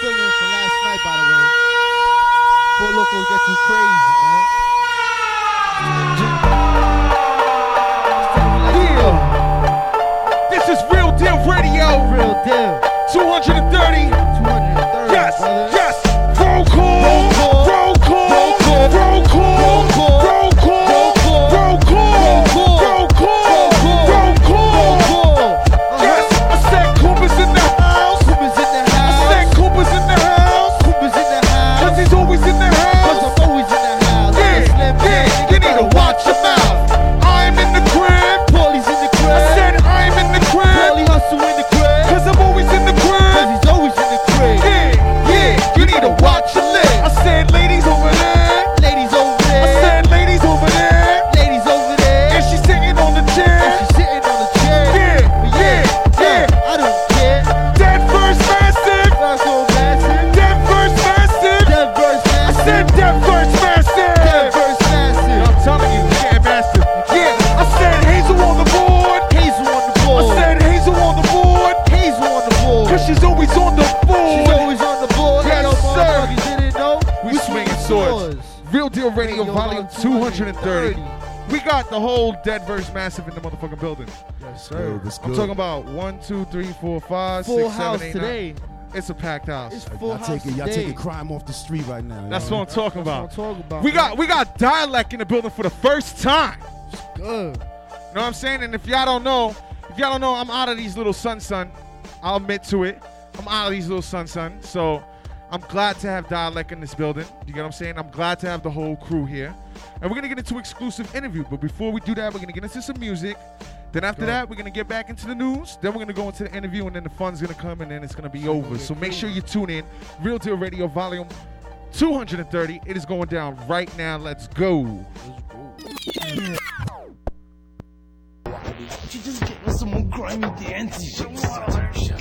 from last night, by the way. Four locals get you crazy, man. Yeah. This is Real Deal Radio. Real deal. 230. 230. 130. We got the whole Deadverse massive in the motherfucking building. Yes, sir. Yo, good? I'm talking about one, two, three, four, five, full six, house seven, eight, today. Nine. It's a packed house. It's full y'all house taking, y'all taking crime off the street right now. That's what I'm talking about. That's what I'm talking about. We got we got Dälek in the building for the first time. It's good. You know what I'm saying? And if y'all don't know, if y'all don't know, I'm out of these little sun sun. I'll admit to it. I'm out of these little sun sun. So I'm glad to have Dälek in this building. You get what I'm saying? I'm glad to have the whole crew here. And we're gonna get into exclusive interview. But before we do that, we're gonna get into some music. Then after that, we're gonna get back into the news. Then we're gonna go into the interview, and then the fun's gonna come, and then it's gonna be over. So make sure you tune in. Real Deal Radio, volume 230. It is going down right now. Let's go. You just get some more grimy dances. People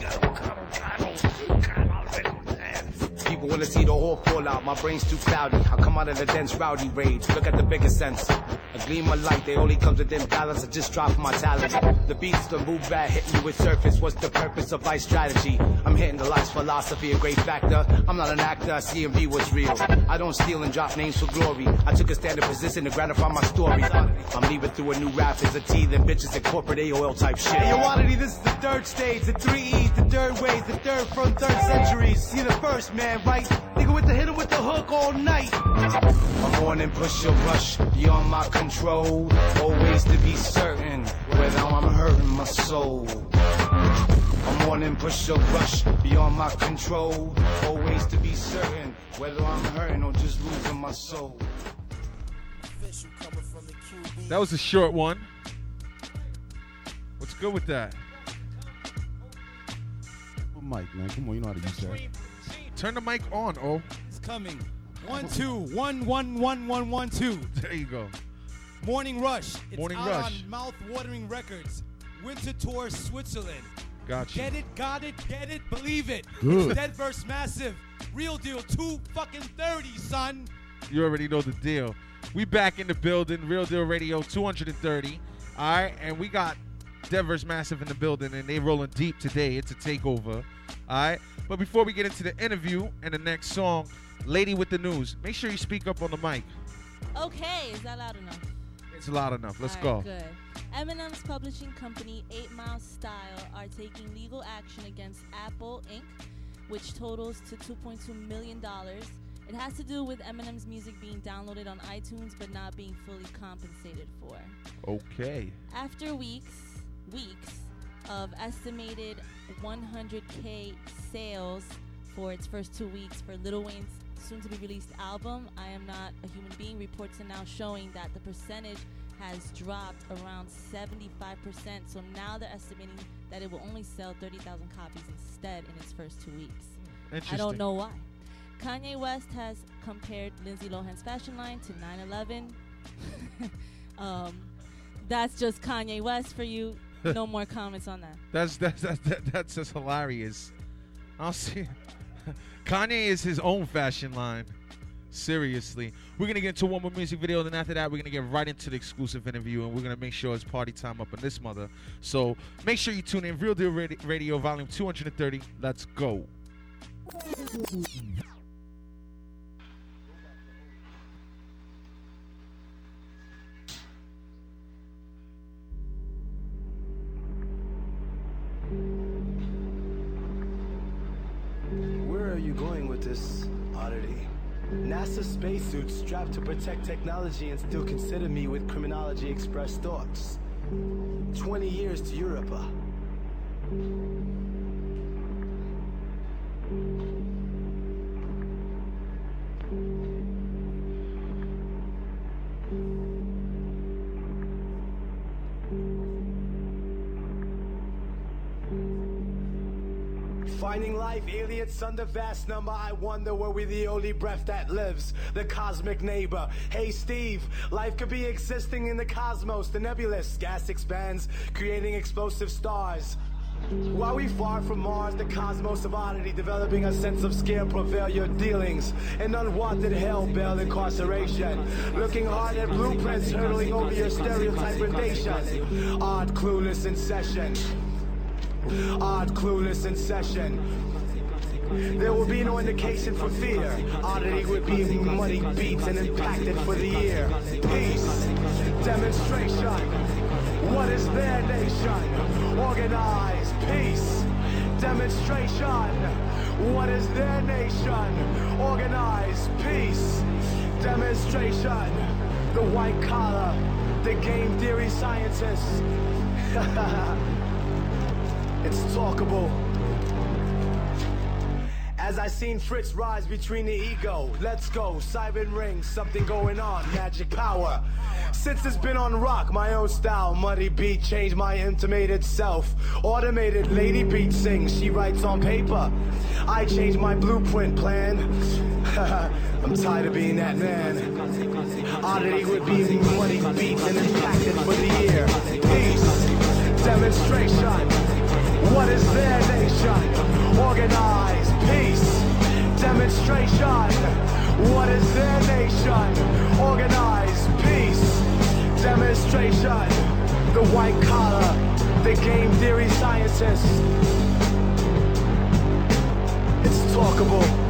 wanna see the whole fall out. My brain's too cloudy. I come out of the dense rowdy rage. Look at the bigger sense. A gleam of light, they only comes within balance. I just drop my talent. The beats the move back, hitting you with surface. What's the purpose of life strategy? I'm hitting the life's philosophy, a great factor. I'm not an actor, CMV what's real. I don't steal and drop names for glory. I took a standard position to gratify my story. I'm leaving through a new rap as a T, teething bitches and corporate AOL type shit. Hey, yo, this is the third stage, the three E's, the third ways, the third from third centuries. See the first man, right? Nigga with the hitter with the hook all night. I'm on and push a rush beyond my control. Always to be certain whether I'm hurting my soul. I'm on and push a rush beyond my control. Always to be certain whether I'm hurting or just losing my soul. That was a short one. What's good with that? Mike, man, come on, you know how to use that. Turn the mic on, oh. It's coming. One, two, one, one, one, one, one, two. There you go. Morning Rush. It's Morning out Rush. on Mouth-watering records. Winter Tour Switzerland. Gotcha. Get it, got it, get it, believe it. Good. It's Dead verse Massive. Real deal. Two fucking thirty, son. You already know the deal. We back in the building, Real Deal Radio 230. All right, and we got Deadverse Massive in the building, and they rolling deep today. It's a takeover. All right, but before we get into the interview and the next song, Lady with the News, make sure you speak up on the mic. Okay, is that loud enough? It's loud enough. Let's right, go. Good. Eminem's publishing company, 8 Mile Style, are taking legal action against Apple Inc., which totals to $2.2 million. It has to do with Eminem's music being downloaded on iTunes but not being fully compensated for. Okay. After weeks, weeks of estimated 100k sales for its first two weeks for Lil Wayne's soon to be released album, I Am Not a Human Being, reports are now showing that the percentage has dropped around 75%. So now they're estimating that it will only sell 30,000 copies instead in its first two weeks. Interesting. I don't know why. Kanye West has compared Lindsay Lohan's fashion line to 9 11. um, that's just Kanye West for you. No more comments on that. That's that's that's that, that's just hilarious. I'll see. Kanye is his own fashion line. Seriously, we're gonna get into one more music video, then after that, we're gonna get right into the exclusive interview, and we're gonna make sure it's party time up in this mother. So make sure you tune in. Real Deal Radi- Radio, Volume 230. Let's go. Spacesuits strapped to protect technology and still consider me with criminology express thoughts. 20 years to Europa. Aliens under vast number. I wonder were we the only breath that lives? The cosmic neighbor. Hey Steve, life could be existing in the cosmos. The nebulous gas expands, creating explosive stars. While we far from Mars, the cosmos of oddity, developing a sense of scare prevail your dealings. An unwanted hell bell incarceration. Looking hard at blueprints, hurtling over your stereotype predation. Odd, clueless in session. Odd, clueless in session. There will be no indication for fear. Oddity would be muddy beats and impacted for the year. Peace, demonstration. What is their nation? Organized peace, demonstration. What is their nation? Organized peace, demonstration. The white collar, the game theory scientists. it's talkable. As I seen Fritz rise between the ego, let's go, siren ring, something going on, magic power. Since it's been on rock, my own style, muddy beat, changed my intimated self. Automated lady beat sings, she writes on paper. I changed my blueprint plan. I'm tired of being that man. Oddity would be muddy beats and impacted for the year. Peace, demonstration. What is their nation? Organized peace, demonstration. What is their nation? Organized peace, demonstration. The white collar, the game theory scientists. It's talkable.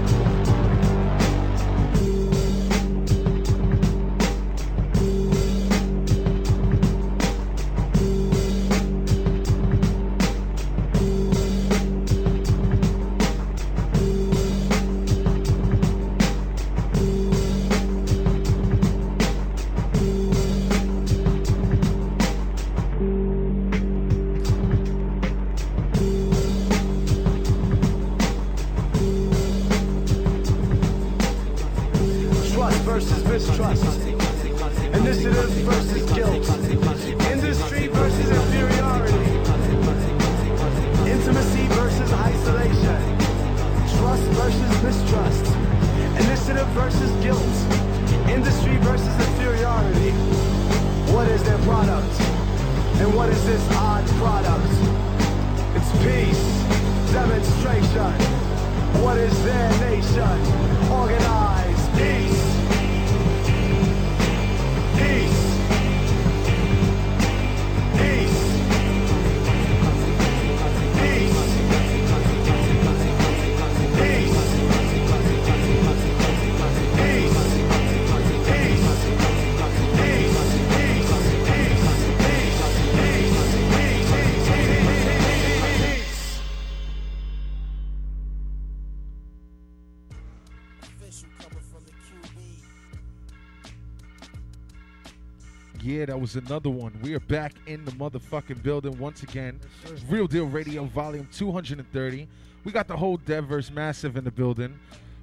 That was another one. We are back in the motherfucking building once again. Real Deal Radio, Volume 230. We got the whole Deadverse Massive in the building.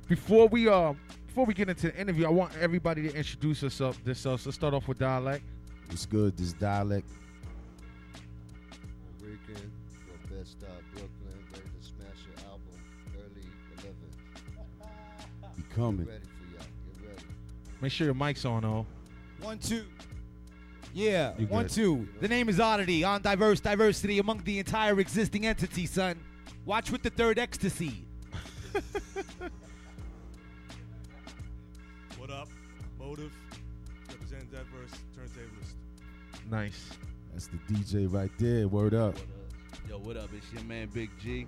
Before we uh, before we get into the interview, I want everybody to introduce themselves. Themselves. Let's start off with Dälek. What's good? This Dälek. Rican, your best stop, Brooklyn, ready to smash your album early 11. Be coming. Get ready for y'all. Get ready. Make sure your mic's on, oh. One, two. Yeah, You one, good. two. The name is Oddateee, on diverse diversity among the entire existing entity, son. Watch with the third ecstasy. What up? Motive. Represent diverse turntablist. Nice. That's the DJ right there. Word up. Yo, what up? It's your man Big G.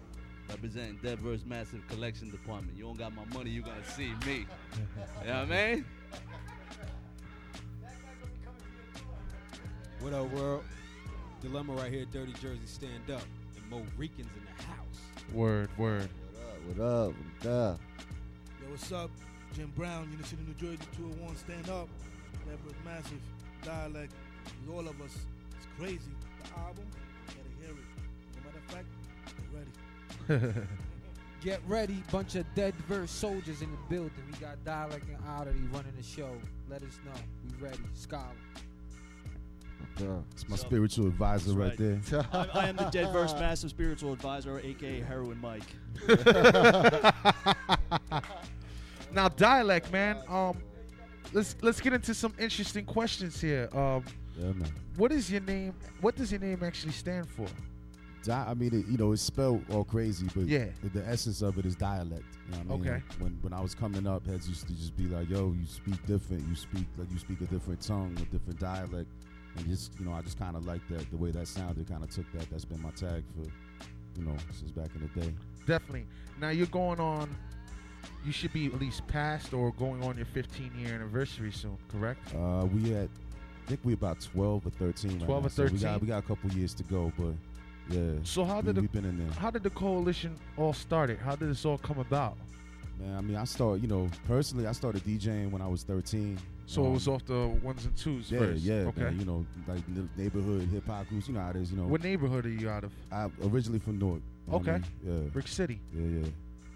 representing Deadverse Massive Collection Department. You don't got my money, you gonna see me. you know what I mean? What up, world? Dilemma right here, Dirty Jersey, stand up. And Mo Ricans in the house. Word, word. What up? What up? what up? Yo, what's up? Jim Brown, Union City, New Jersey, 201, stand up. That was massive Dälek. With all of us. It's crazy. The album, you gotta hear it. As matter of fact, get ready. Get ready, bunch of dead verse soldiers in the building. We got Dälek and Oddateee running the show. Let us know. We ready. Scholar. It's my So- spiritual advisor That's right, there. I, I am the Dead Verse Massive Spiritual Advisor, aka Heroin Mike. now Dälek, man. Um, let's let's get into some interesting questions here. Um, Yeah, man. what is your name? What does your name actually stand for? Di- I mean, it, you know, it's spelled all crazy, but Yeah. the, the essence of it is dialect. You know what I mean? Okay. When when I was coming up, heads used to just be like, "Yo, you speak different. You speak like you speak a different tongue, a different dialect." And just you know, I just kind of like that the way that sounded. Kind of took that. That's been my tag for you know since back in the day. Definitely. Now you're going on. You should be at least past or going on your 15 year anniversary soon, correct? Uh, we at I think we about twelve or thirteen. 12 right or now. So we 13? got we got a couple years to go, but yeah. So how we, did the, we've been in there? how did the coalition all started? How did this all come about? Man, I mean, I started, you know, personally, I started DJing when I was 13. So it Um, was off the ones and twos yeah, first. Yeah, Okay. man, you know, like neighborhood hip hop groups. You know how it is. You know, What neighborhood are you out of? I'm originally from Newark. you know I Okay. mean? Yeah. Brick City. Yeah, yeah.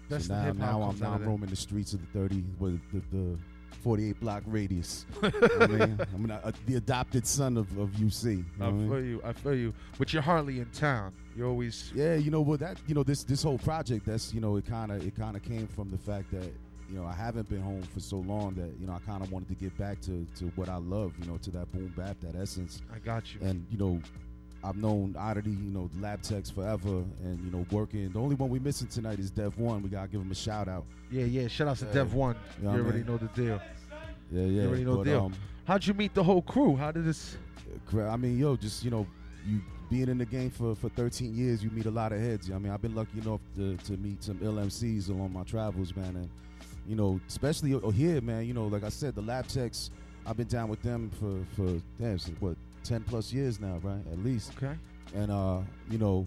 That's so the now, I'm now I'm roaming the streets of the 30, with the, the 48 block radius. You know what I mean, I'm not, uh, the adopted son of, of UC. You I I mean? feel you. I feel you. But you're hardly in town. You're always. Yeah, you know, well, that you know, this this whole project, that's you know, it kind of it kind of came from the fact that you know I haven't been home for so long that you know I kind of wanted to get back to to what I love, you know, to that boom bap, that essence. I got you. And you know, I've known Oddateee, you know, Lab Techs forever, and you know, working. The only one we missing tonight is Dev One. We gotta give him a shout out. Yeah, yeah. Shout out to Yeah. Dev One. You know you already mean? know the deal. Yeah, yeah. You already know but, the deal. um, How'd you meet the whole crew? How did this? I mean, yo, just you know, you being in the game for, for 13 years, you meet a lot of heads. I mean, I've been lucky enough to, to meet some LMCs along my travels, man, and you know, especially o- here, man. You know, like I said, the lab techs, I've been down with them for for damn, what 10 plus years now, right? At least. Okay. And uh, you know,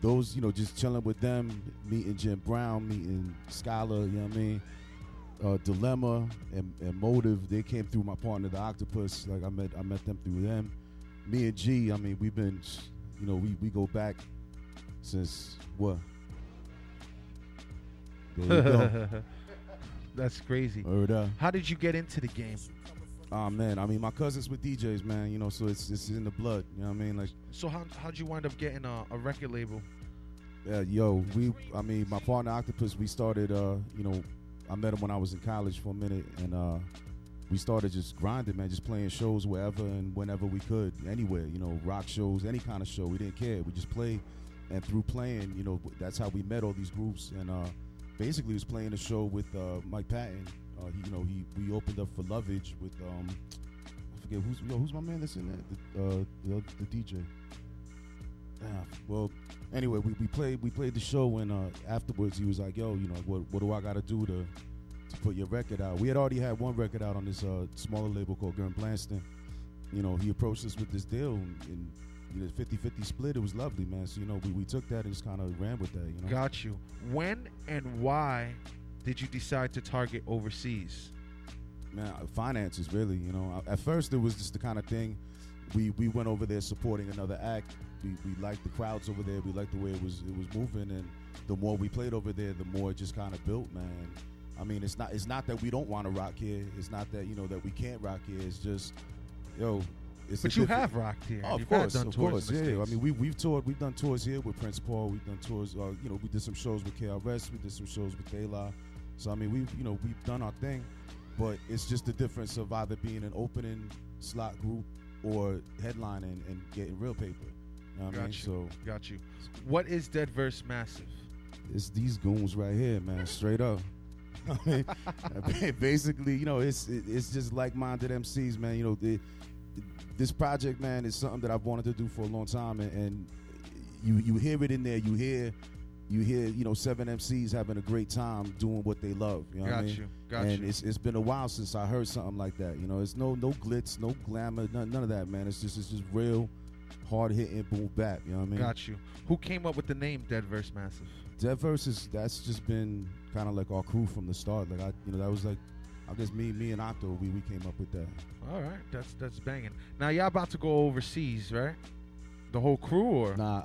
those, you know, just chilling with them, meeting Jim Brown, meeting Scholar, you know what I mean? Uh, Dilemma and, and Motive, they came through my partner, the Oktopus. Like I met, I met them through them. Me and G, I mean, we've been, you know, we, we go back since what? There you go. That's crazy. Word up. How did you get into the game? Oh man, I mean, my cousins with DJs, man. You know, so it's it's in the blood. You know what I mean? Like, So how how'd you wind up getting a, a record label? Yeah, yo, we. I mean, my partner Oktopus. We started. Uh, you know, I met him when I was in college for a minute, and uh, we started just grinding, man, just playing shows wherever and whenever we could, anywhere. You know, rock shows, any kind of show. We didn't care. We just played, and through playing, you know, that's how we met all these groups. And uh, basically, was playing a show with uh, Mike Patton. Uh, he, you know, he we opened up for Lovage with um, I forget who's who's my man that's in there, the, uh, the, the DJ. Ah, well, anyway, we, we played we played the show and uh, afterwards he was like, "Yo, you know what what do I got to do to to put your record out?" We had already had one record out on this uh, smaller label called Gern Blandsten. You know, he approached us with this deal and, and you know, 50-50 split. It was lovely, man. So you know, we, we took that and just kind of ran with that. You know, Got you. When and why did you decide to target overseas? man, uh, finances really. You know, at first it was just the kind of thing. We we went over there supporting another act. We we liked the crowds over there. We liked the way it was it was moving, and the more we played over there, the more it just kind of built, man. I mean, it's not it's not that we don't want to rock here. It's not that you know that we can't rock here. It's just, yo. It's But you have rocked here. Oh, of You've course, of course, yeah. I mean, we we've toured. We've done tours here with Prince Paul. We've done tours. Uh, you know, we did some shows with KRS. We did some shows with De La. So I mean, we've you know we've done our thing, but it's just the difference of either being an opening slot group or headlining and getting real paper. You know what I mean? you. So Got you. What is Dead Verse Massive? it's these goons right here, man. Straight up. I mean, basically, you know, it's it, it's just like-minded MCs, man. You know, the, this project, man, is something that I've wanted to do for a long time, and, and you you hear it in there. You hear you hear you know seven MCs having a great time doing what they love. You know what I Got mean? you, got and you. it's it's been a while since I heard something like that. You know, it's no no glitz, no glamour, none, none of that, man. It's just it's just real hard hitting boom bap. You know what I mean? Got you. Who came up with the name Dead Verse Massive? Dead Verse is that's just been kind of like our crew from the start. Like I, you know, that was like, I guess me, me and Otto, we, we came up with that. All right, that's that's banging. Now y'all about to go overseas, right? The whole crew, or Nah,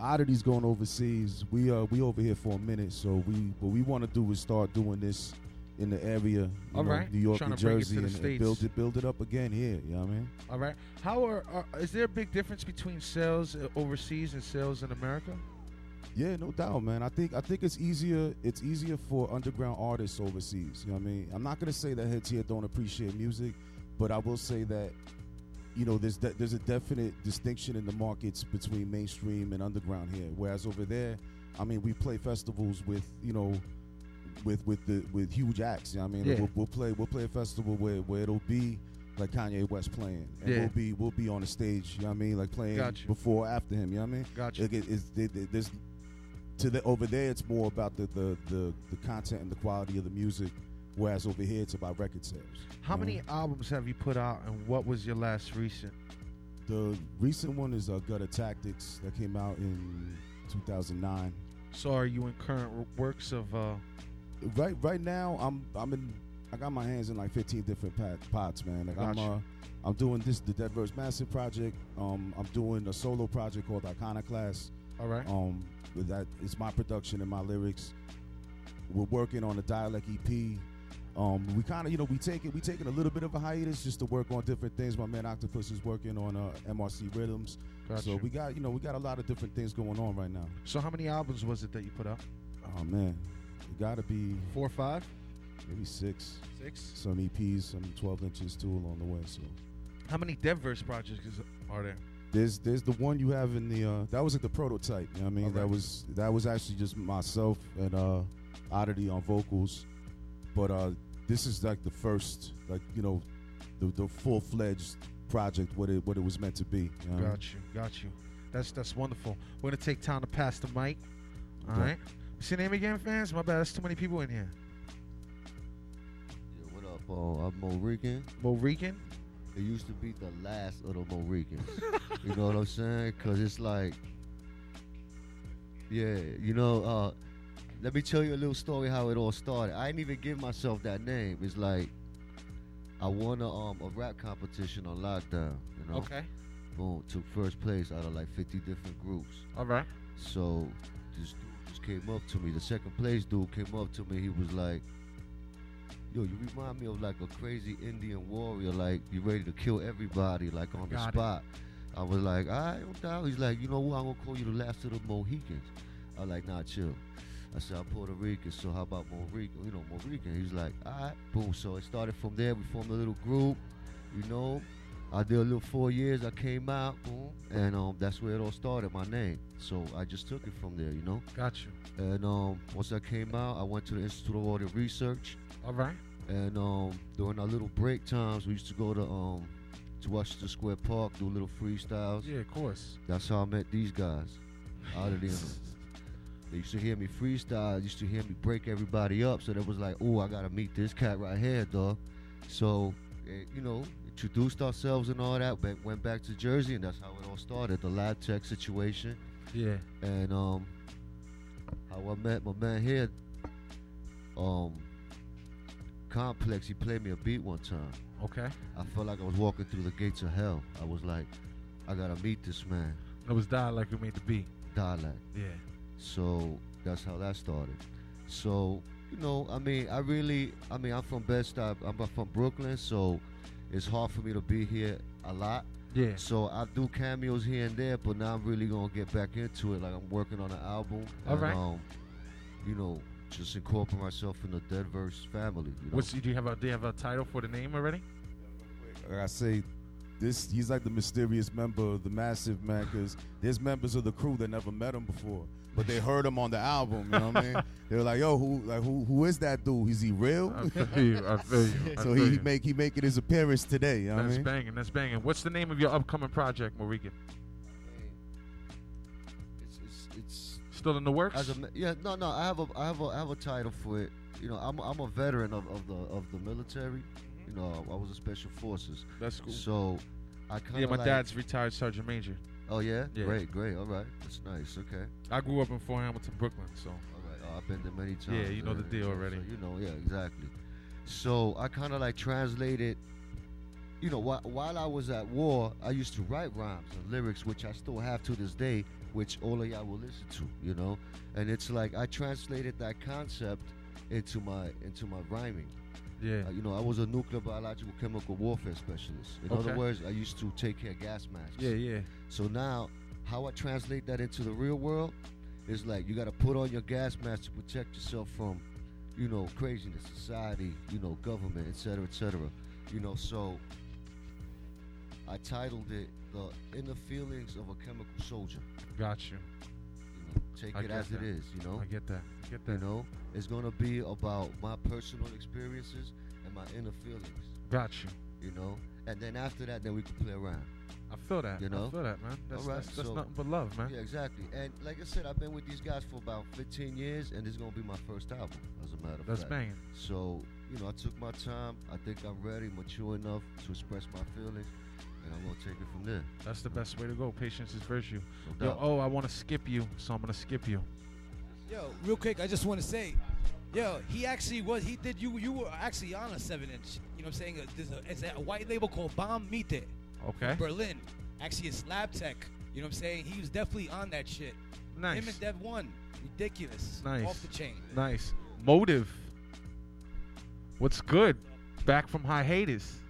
Oddateee's going overseas. We uh we over here for a minute, so we what we want to do is start doing this in the area, All know, right. New York, New Jersey, and, and build it build it up again here. You know what I mean? All right. How are, are is there a big difference between sales uh, overseas and sales in America? Yeah, no doubt, man. I think I think it's easier. It's easier for underground artists overseas. You know what I mean? I'm not gonna say that heads here don't appreciate music, but I will say that you know there's de- there's a definite distinction in the markets between mainstream and underground here. Whereas over there, I mean, we play festivals with you know with with the with huge acts. You know what I mean? Yeah. We'll, we'll play we'll play a festival where where it'll be like Kanye West playing, and Yeah. we'll be we'll be on the stage. You know what I mean? Like playing Got you. before or after him. You know what I mean? Got you. Like, it- it's, it- it- there's to the over there it's more about the, the the the content and the quality of the music whereas over here it's about record sales How know? many albums have you put out, and what was your last recent? the recent one is uh, gutter tactics that came out in 2009 So are you in current works of? uh right right now i'm i'm in i got my hands in like 15 different pots man like i'm uh i'm doing this the dead verse massive project um i'm doing a solo project called iconoclast All right. um that it's my production and my lyrics we're working on a Dälek ep um we kind of you know we take it we taking a little bit of a hiatus just to work on different things my man Oktopus is working on uh mrc rhythms Gotcha. so we got you know we got a lot of different things going on right now So how many albums was it that you put out? oh man it gotta be Four or five? maybe six Six. some eps some 12 inches too along the way so How many Dead Verse projects are there? There's there's the one you have in the uh, that was like the prototype. You know what I mean? That was that was actually just myself and uh, Oddateee on vocals, but uh, this is like the first like you know the the full fledged project what it what it was meant to be. You know what I mean? Got you, got you. That's that's wonderful. We're gonna take time to pass the mic. All Yeah. right. What's your name again, fans? My bad. That's too many people in here. Yeah, what up? Uh, I'm Mo Rican. Mo Rican. It used to be the last of the Mo Ricans. you know what I'm saying? Because it's like, yeah, you know, uh, let me tell you a little story how it all started. I didn't even give myself that name. It's like, I won a, um, a rap competition on lockdown. You know? Okay. Boom, took first place out of like 50 different groups. All right. So this dude just came up to me. The second place dude came up to me. He was like, "Yo, you remind me of like a crazy Indian warrior. Like you ready to kill everybody, like on the it. spot." I was like, "All right, no doubt." He's like, "You know what? I'm gonna call you the last of the Mohicans." I was like, "Nah, chill." I said, "I'm Puerto Rican, so how about Mohrican? You know, Mohrican." He's like, "All right, boom." So it started from there. We formed a little group. You know, I did a little four years. I came out, boom, and um, that's where it all started. My name. So I just took it from there. You know. Gotcha. And um, once I came out, I went to the Institute of Audio Research. All right. And um, during our little break times, we used to go to um, to Washington Square Park, do a little freestyles. Yeah, of course. That's how I met these guys. Out of there. They used to hear me freestyle. Used to hear me break everybody up. So that was like, oh, I gotta meet this cat right here, dog. So, eh, you know, introduced ourselves and all that. But went back to Jersey, and that's how it all started. The lab tech situation. Yeah. And um, how I met my man here. Um, Complex. He played me a beat one time. Okay. I felt like I was walking through the gates of hell. I was like, I gotta meet this man. It was Dälek who made the beat. Dälek. Yeah. So that's how that started. So you know, I mean, I really, I mean, I'm from Bed-Stuy. I'm from Brooklyn, so it's hard for me to be here a lot. Yeah. So I do cameos here and there, but now I'm really gonna get back into it. Like I'm working on an album. All and, right. Um, you know, just incorporate myself in the Deadverse family. You know? What's do you have a do you have a title for the name already? like I say, this he's like the mysterious member of the massive man because there's members of the crew that never met him before, but they heard him on the album. You know what I mean? They were like, "Yo, who like who who is that dude? Is he real?" I feel you. I feel you. I so feel he you. make he making his appearance today. You know what I That's mean? banging. That's banging. What's the name of your upcoming project, Morican? Still in the works. As a yeah, no, no. I have a I have a I have a title for it. You know, I'm I'm a veteran of, of the of the military. You know, I was a special forces. That's cool. So, I kind of yeah, my like, dad's retired sergeant major. Oh yeah? Yeah. great, great. All right, that's nice. Okay. I grew up in Fort Hamilton, Brooklyn, so. All right. Oh, I've been there many times. Yeah, you know the deal already. so you know, yeah, exactly. So I kind of like translated. You know, while, while I was at war, I used to write rhymes and lyrics, which I still have to this day, which all of y'all will listen to. You know, and it's like I translated that concept into my into my rhyming. Yeah. Uh, you know, I was a nuclear biological chemical warfare specialist. In Okay. other words, I used to take care of gas masks. Yeah, yeah. So now, how I translate that into the real world is like you got to put on your gas mask to protect yourself from, you know, craziness, society, you know, government, etc., cetera, et cetera. You know, so I titled it "The Inner Feelings of a Chemical Soldier." Got you. You know, take I it as that. it is. You know, I get that. I get that. you know, it's gonna be about my personal experiences and my inner feelings. Got you. You know, and then after that, then we can play around. I feel that. You know, I feel that, man. That's, All right, that's, that's so- nothing but love, man. Yeah, exactly. And like I said, I've been with these guys for about 15 years, and this is gonna be my first album, as a matter of That's fact. banging. So, you know, I took my time. I think I'm ready, mature enough to express my feelings, and I'm gonna take it from there. That's the best way to go. Patience is virtue. No Yo, oh, I want to skip you, so I'm gonna skip you. Yo, real quick, I just want to say, yo, he actually was. He did. You you were actually on a seven inch. You know what I'm saying? There's a, it's a white label called Bomb Mite. Okay. Berlin. Actually, it's Lab Tech. You know what I'm saying? He was definitely on that shit. Nice. Him and Dev One. Ridiculous. Nice. Off the chain. Nice. Motive. What's good? Back from hiatus.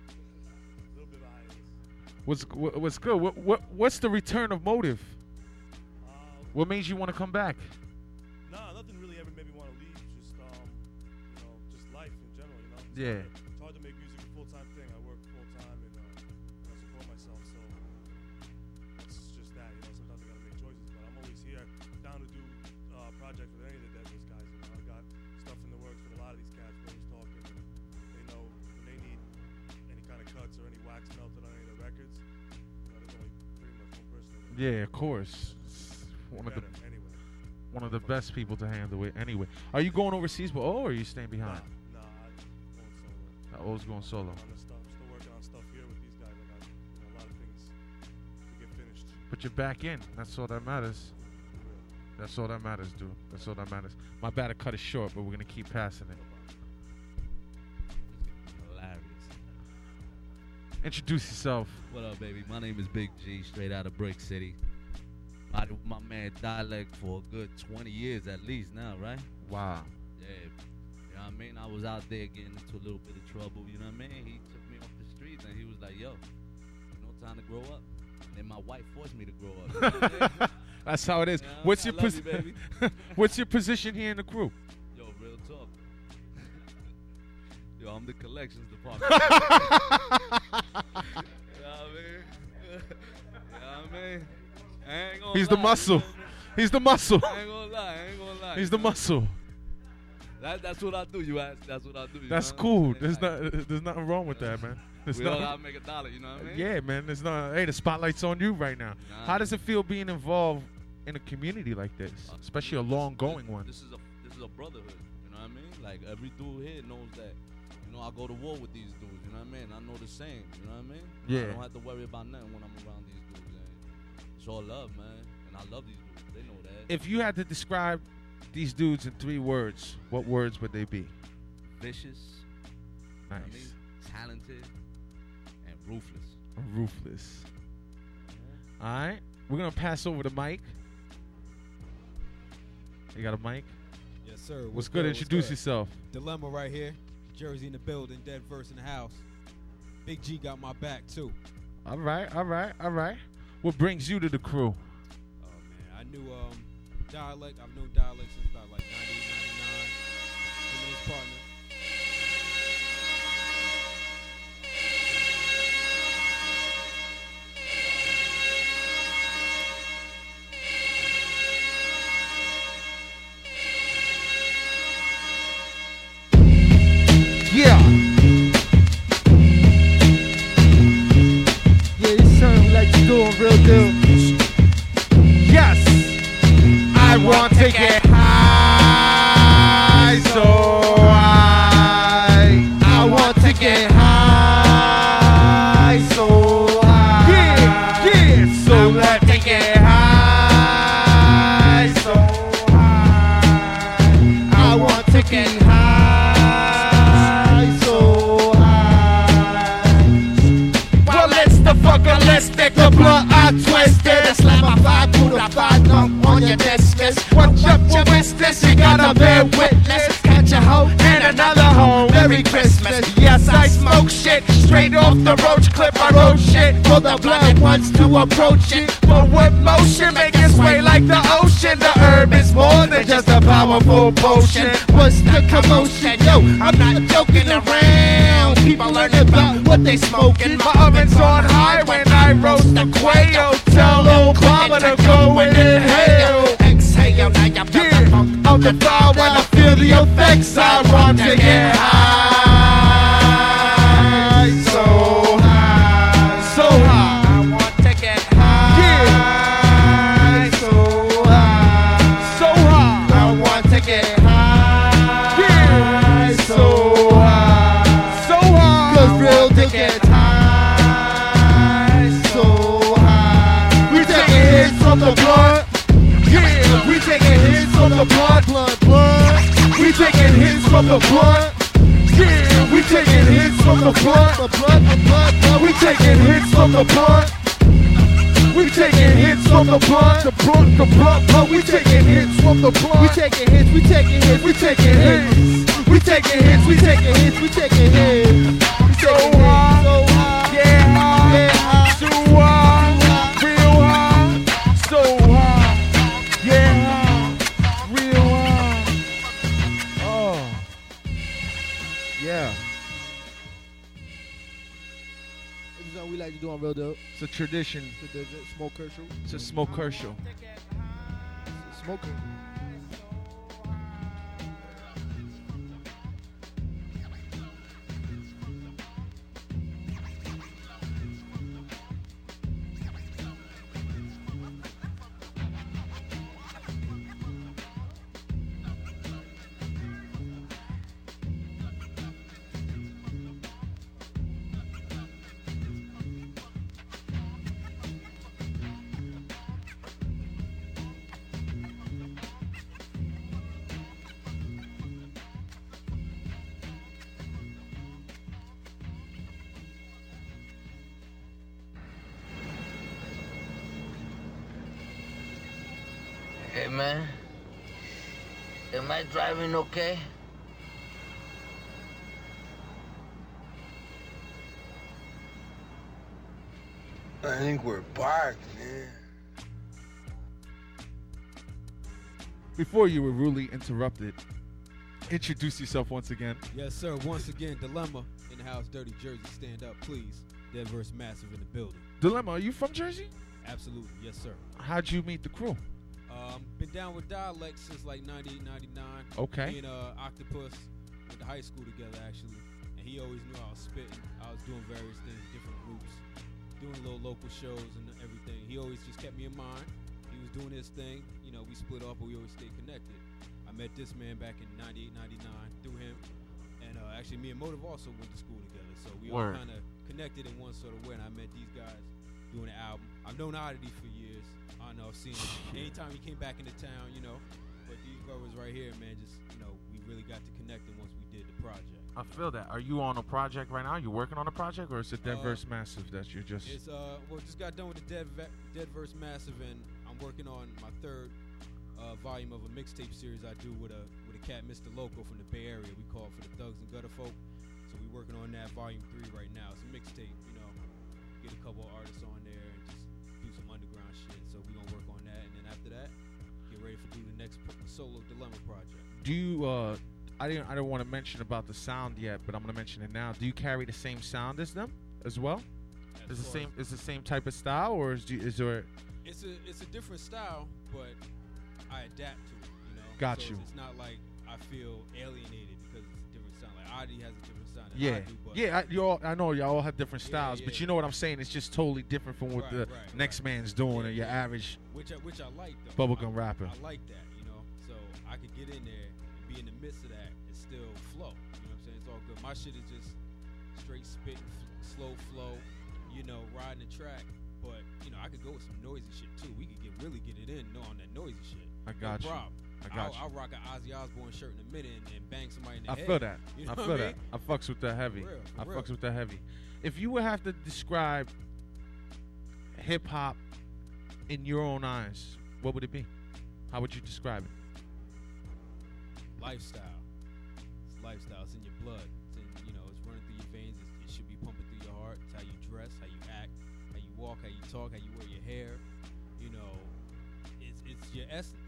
What's what, what's good? What, what what's the return of motive? What made you want to come back? Nah, nothing really ever made me want to leave. Just um, you know, just life in general. You know. Yeah. Yeah, of course. One of the anyway. one of the best people to handle it. Anyway, are you going overseas with O or are you staying behind? Nah, I'm going solo. Uh, O's going solo. I'm still working on stuff here with these guys. I got a lot of things to get finished. But you're back in. That's all that matters. That's all that matters, dude. That's all that matters. My bad to cut it short, but we're gonna keep passing it. Introduce yourself. What up, baby? My name is Big G, straight out of Brick City. My, my man Dälek for a good 20 years at least now, right? Wow. Yeah. You know what I mean? I was out there getting into a little bit of trouble, you know what I mean? He took me off the streets and he was like, yo, know, time to grow up. And then my wife forced me to grow up. you know I? That's how it is. Yeah, What's I your love you, baby. What's your position here in the crew? I'm the collections department. you know what I mean? you know what I mean? I ain't gonna He's the muscle. you know? He's the muscle. I ain't gonna lie. I ain't gonna lie. He's the muscle. That, that's what I do. You ask. That's what I do. That's know? cool. There's like, not. There's nothing wrong with that, man. There's we all gotta make a dollar. You know what I mean? Yeah, man. There's not. Hey, the spotlight's on you right now. Nah. How does it feel being involved in a community like this, uh, especially a long-going one? This is a this is a brotherhood. You know what I mean? Like every dude here knows that. You know, I go to war with these dudes. You know what I mean? I know the same. You know what I mean? Yeah. I don't have to worry about nothing when I'm around these dudes. And it's all love, man. And I love these dudes. They know that. If you had to describe these dudes in three words, what words would they be? vicious, you know I Nice. mean? talented, and ruthless. Ruthless. All right, we're gonna pass over the mic. You got a mic? Yes, sir. What's good? Introduce yourself. Dilemma right here. Jersey in the building. Dead verse in the house. Big G got my back too. All right, all right, all right. What brings you to the crew? Oh man, I knew um Dälek. I've known Dälek since about like 98, 99. Him and his partner. We taking hits from the blunt. Yeah, we taking hits from the blunt. The blunt, the blunt, blunt. We taking hits from the blunt. We taking hits from the blunt, the blunt, the blunt, blunt. We taking hits from the blunt. We taking hits, we taking hits, we taking hits. We taking hits, we taking hits, we taking hits. We so high, This is something we like to do on Real Dope. It's a tradition. It's a smoke commercial. It's a smoke commercial. Smoking. I okay? I think we're parked, man. Before you were rudely interrupted, introduce yourself once again. Yes, sir. Once again, Dilemma in the house. Dirty Jersey, stand up, please. Dead versus Massive in the building. Dilemma, are you from Jersey? Absolutely, yes, sir. How'd you meet the crew? Um, been down with Dälek since like 98, 99. Okay. Me and uh, Oktopus went to high school together, actually. And he always knew I was spitting. I was doing various things, different groups, doing little local shows and everything. He always just kept me in mind. He was doing his thing. You know, we split up, but we always stayed connected. I met this man back in 98, 99 through him. And uh, actually, me and Motive also went to school together. So we Word. all kind of connected in one sort of way. And I met these guys doing the album. I've known Oddateee for years. I know, I've seen anytime he came back into town, you know. But these brothers right here, man, just, you know, we really got to connect. connecting once we did the project. I feel that. Are you on a project right now? You working on a project, or is it Dead Uh, versus Massive that you're just? It's uh, well, just got done with the Dead Ve- Dead verse Massive, and I'm working on my third uh, volume of a mixtape series I do with a with a cat, Mr. Loco from the Bay Area. We call it for the Thugs and Gutter Folk. So we working on that volume three right now. It's a mixtape, you know. Get a couple of artists on there ready for do the next solo dilemma project. Do you? Uh, I didn't. I don't want to mention about the sound yet, but I'm gonna mention it now. Do you carry the same sound as them as well? As Is the same? Is the same type of style, or is do, is there? it's a it's a different style, but I adapt to it. You know. Got So you. It's, it's not like I feel alienated because it's a different sound. Like Oddateee has a different Yeah, do, yeah. I, you all, I know y'all all have different Yeah, styles, but you know what I'm saying. It's just totally different from what Right, the right, next man's doing, or your average which I, which I like though. bubblegum rapper. I like that, you know. So I could get in there and be in the midst of that and still flow. You know what I'm saying? It's all good. My shit is just straight spitting, f- slow flow. You know, riding the track. But you know, I could go with some noisy shit too. We could get really get it in, no, on that noisy shit. I no got you. problem. I got I'll, you. I'll rock an Ozzy Osbourne shirt in a minute and, and bang somebody in the I head. feel that. You I feel what that. mean? I fucks with that heavy. For real, for I real. fucks with that heavy. If you would have to describe hip hop in your own eyes, what would it be? How would you describe it? lifestyle. It's lifestyle. It's in your blood. It's in, you know, it's running through your veins. It's, it should be pumping through your heart. It's how you dress, how you act, how you walk, how you talk, how you wear your hair. You know, it's it's your essence.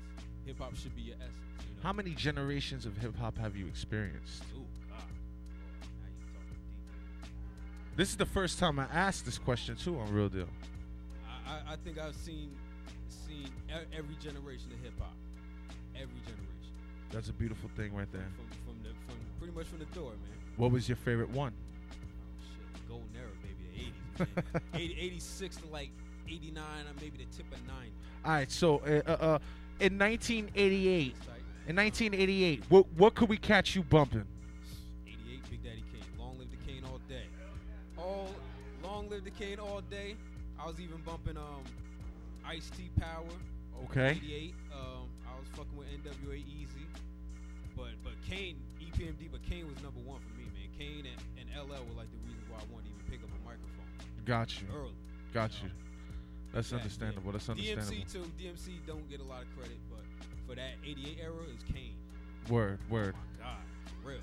Hip hop should be your essence. You know? How many generations of hip hop have you experienced? Ooh, God. Now you talking deep. This is the first time I asked this question too on Real Deal. I, I, I think I've seen seen every generation of hip hop. Every generation. That's a beautiful thing right there. From from the from pretty much from the door, man. What was your favorite one? Shit, golden era, baby, the 80s, man. 80, 86 to like 89, or maybe the tip of 90. All right, so uh, uh, uh, in 1988, in 1988, what what could we catch you bumping? 88, Big Daddy Kane. Long live the Kane all day. All long live the Kane all day. I was even bumping um Ice T Power. Okay. 88. Um, I was fucking with NWA Easy. But but Kane, EPMD, but Kane was number one for me, man. Kane and, and LL were like the reason why I wanted to even pick up a microphone. Got you. Early. Got you. That's Yeah, understandable. yeah. That's understandable. DMC too. DMC don't get a lot of credit, but for that 88 era is Kane. Word, word. God, real.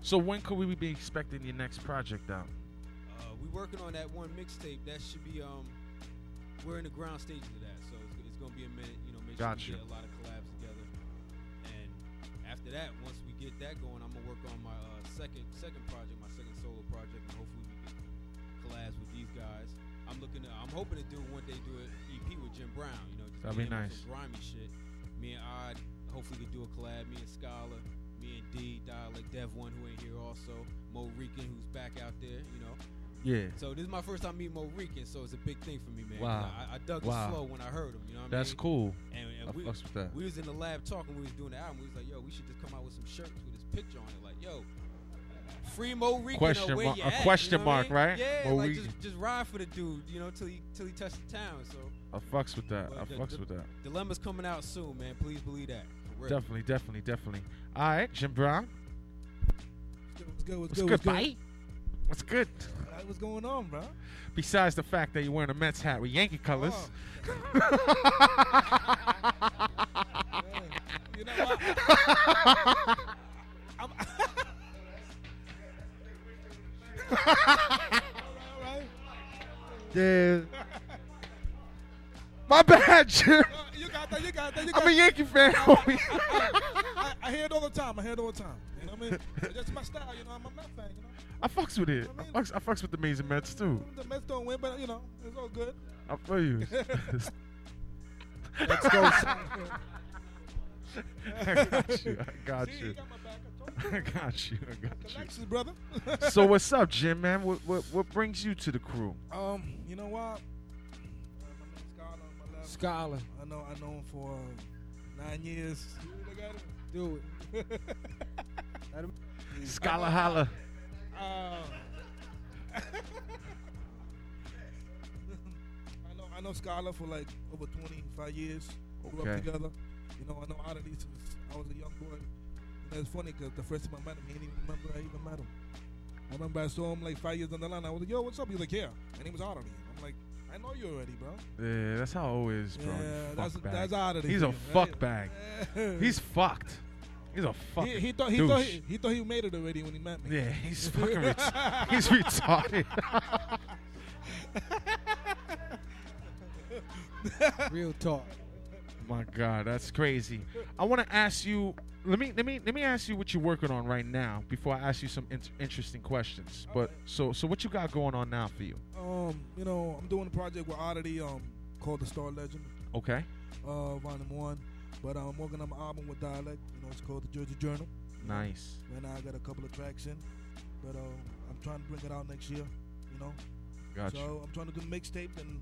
So when could we be expecting your next project out? Uh, we working on that one mixtape. That should be um, we're in the ground stages of that, so it's, it's gonna be a minute. You know, make sure we get a lot of collabs together. And after that, once we get that going, I'm gonna work on my uh, second second project, my second solo project, and hopefully we get collabs with these guys. I'm looking to, I'm hoping to do one day do an EP with Jim Brown. You know, just That'd be and him on nice. some grimy shit. Me and Odd, hopefully could do a collab. Me and Scholar, me and D, Dälek Dev One who ain't here also. Mo Rican who's back out there. You know. Yeah. So this is my first time meeting Mo Rican, so it's a big thing for me, man. Wow. I, I dug Wow. his flow when I heard him. You know what That's I mean? cool. And, and I we, fucks with that. we was in the lab talking. We was doing the album. We was like, yo, we should just come out with some shirts with his picture on it. Like, yo, free Mo Rican. Question or where mark- you a at, you question know what I mark, mean? right? Yeah, Mo like Rican. just just ride for the dude, you know, till he till he touched the town. So I fucks with that. but I the- fucks the- with that. Dilemma's coming out soon, man. Please believe that. Definitely, definitely, definitely. All right, Jim Brown. What's good? What's What's good? good, What's good? What's good? Hey, What's going on, bro? Besides the fact that you're wearing a Mets hat with Yankee colors. Oh. You know Yeah. My bad, Jim. Uh, you got that. You got that. You I'm a Yankee fan, I, homie. I, I hear it all the time. I hear it all the time. You know what I mean? That's my style. You know, I'm a Met fan. You know, I fucks with it. I fucks, I fucks with the amazing Mets too. the Mets don't win, but you know, it's all good. I feel you. Let's go. I got you. I got See, you. you got. I got you. I got you. Connections, brother. so what's up, Jim? Man, what what what brings you to the crew? Um, you know what? Scholar. I know. I know him for uh, nine years. Do it. Scholar holla. Uh, I know I know Scholar for like over 25 years. Okay. Grew up together. You know, I know Oddateee since I was a young boy. And it's funny because the first time I met him, he didn't even remember I even met him. I remember I saw him like five years down the line. I was like, yo, what's up? He's like, yeah. And he was Oddateee. I'm like, I know you already, bro. Yeah, that's how it always, bro. Yeah, that's- fuck bag. that's Oddateee He's for a fuck right? bag. He's fucked. He's a fucking He, he thought he douche. thought he, he thought he made it already when he met me. Yeah, he's fucking ret- he's retarded. Real talk. My God, that's crazy. I want to ask you. Let me let me let me ask you what you're working on right now before I ask you some in- interesting questions. But so so what you got going on now for you? Um, you know, I'm doing a project with Oddateee, um, called The Star Legend, Okay. uh, Volume One. But I'm working on an album with Dälek. You know, it's called The Jersey Journal. Nice. Right now, I got a couple of tracks in, but um, I'm trying to bring it out next year. You know. Gotcha. So I'm trying to do the mixtape and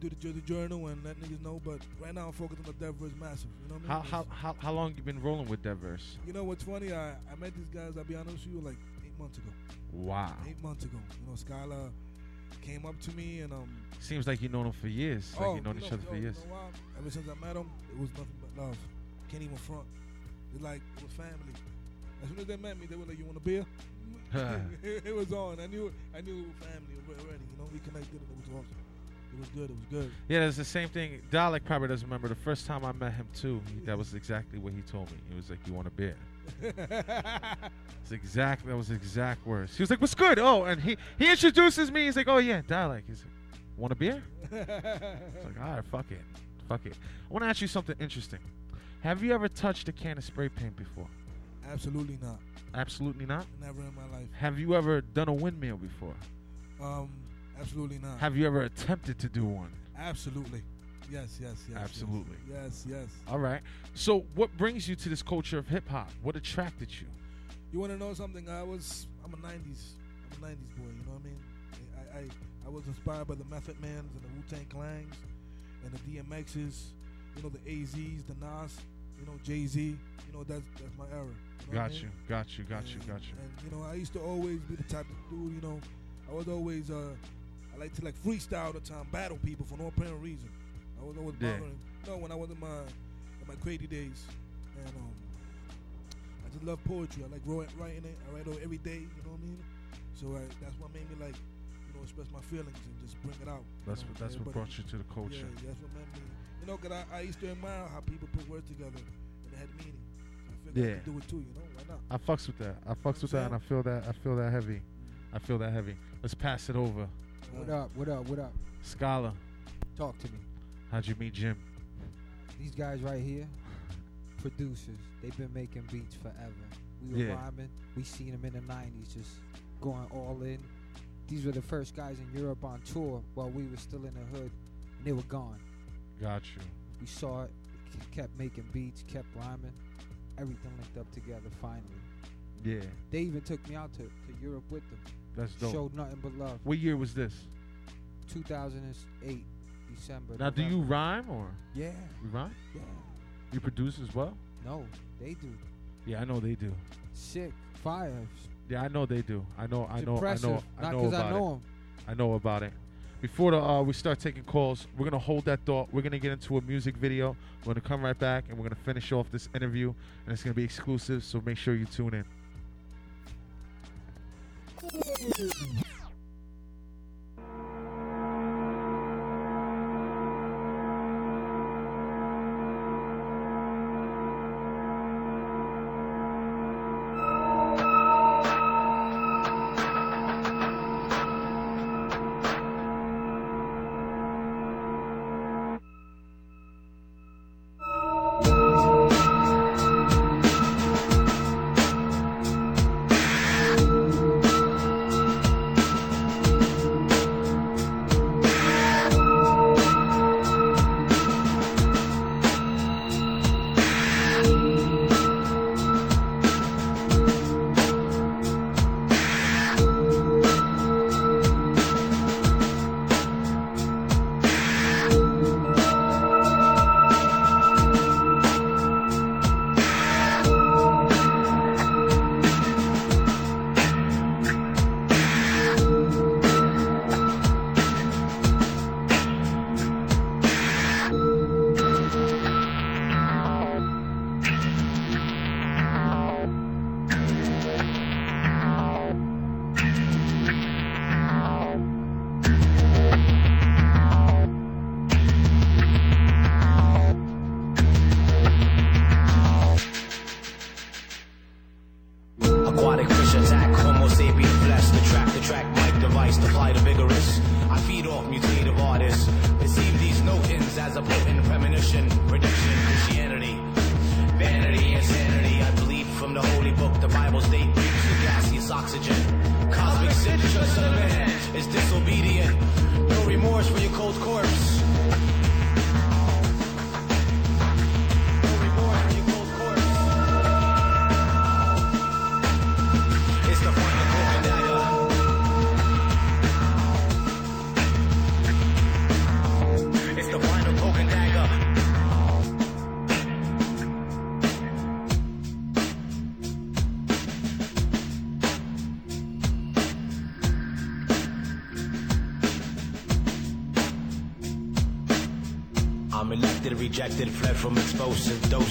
do the Jersey Journal and let niggas know. But right now, I'm focused on Deadverse Massive. You know what I How mean? how how how long you been rolling with Deadverse? You know what's funny? I, I met these guys, I'll be honest with you, like eight months ago. Wow. Eight months ago. You know, Scholar came up to me and um Seems like you known him for years. Like oh, you known you each know, other yo, for you years. know what? Ever since I met him, it was nothing but love. Can't even front. It's like it was family. As soon as they met me, they were like, "You want a beer?" it, it was on. I knew I knew it was family already. You know, we connected and it was awesome. It was good. It was good. Yeah, it's the same thing. Dälek probably doesn't remember the first time I met him too. He, that was exactly what he told me. He was like, "You want a beer?" It's exactly that was exact words. He was like, "What's good?" Oh, and he he introduces me. He's like, "Oh yeah, Dälek." He's like, "Want a beer?" It's like, all right, fuck it, fuck it. I want to ask you something interesting. Have you ever touched a can of spray paint before? Absolutely not. Absolutely not. Never in my life. Have you ever done a windmill before? Um, absolutely not. Have you ever attempted to do one? Absolutely. Yes, yes, yes. Absolutely. Yes, yes. All right. So, what brings you to this culture of hip hop? What attracted you? You want to know something? I was I'm a '90s I'm a '90s boy. You know what I mean? I I, I was inspired by the Method Mans and the Wu Tang Clangs and the DMXs. You know the AZs, the Nas. You know Jay Z. You know that's that's my era. You know what I Got you, got you, got you, got you. And you know, I used to always be the type of dude. You know, I was always uh, I like to like freestyle all the time, battle people for no apparent reason. I was always Yeah. bothering. No, when I was in my in my crazy days, and um, I just love poetry. I like writing, writing it. I write it every day. You know what I mean? So I, that's what made me like, you know, express my feelings and just bring it out. That's know, what that's what brought you to the culture. Yeah, that's what made me. You know, 'cause I, I used to admire how people put words together and it had meaning. So I figured I Yeah. could do it too. You know, why not? I fucks with that. I fucks with that, and I feel that. I feel that heavy. I feel that heavy. Let's pass it over. What up? What up? What up? Scholar, Talk to me. how'd you meet Jim? These guys right here, producers. They've been making beats forever. We were Yeah. rhyming. We seen them in the '90s, just going all in. These were the first guys in Europe on tour while we were still in the hood, and they were gone. Got you. We saw it, kept making beats, kept rhyming. Everything linked up together finally. Yeah, They even took me out to, to Europe with them. That's dope. Showed nothing but love. What year was this? 2008, December. Now, do you rhyme or Yeah. you rhyme? Yeah. You produce as well? No, they do. Yeah, I know they do. Sick. Fire. Yeah, I know they do. I know. I know. I know. I Not know 'cause I about know it. 'em. I know about it. Before the, uh, we start taking calls, we're gonna hold that thought. We're gonna get into a music video. We're gonna come right back and we're gonna finish off this interview, and it's gonna be exclusive. So make sure you tune in. Thank you.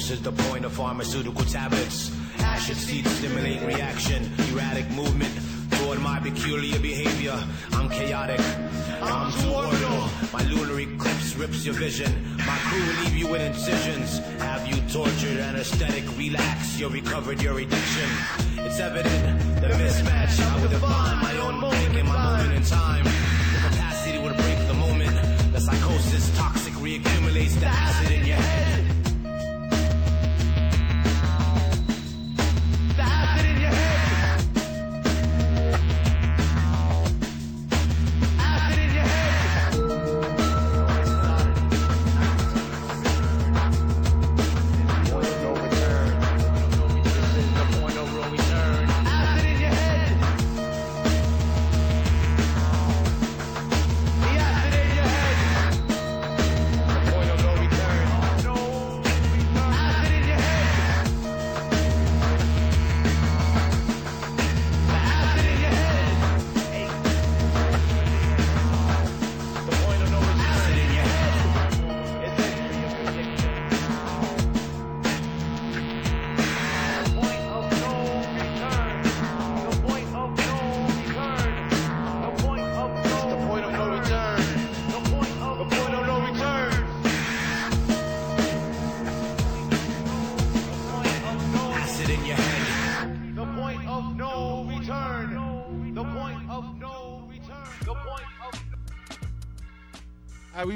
Doses, the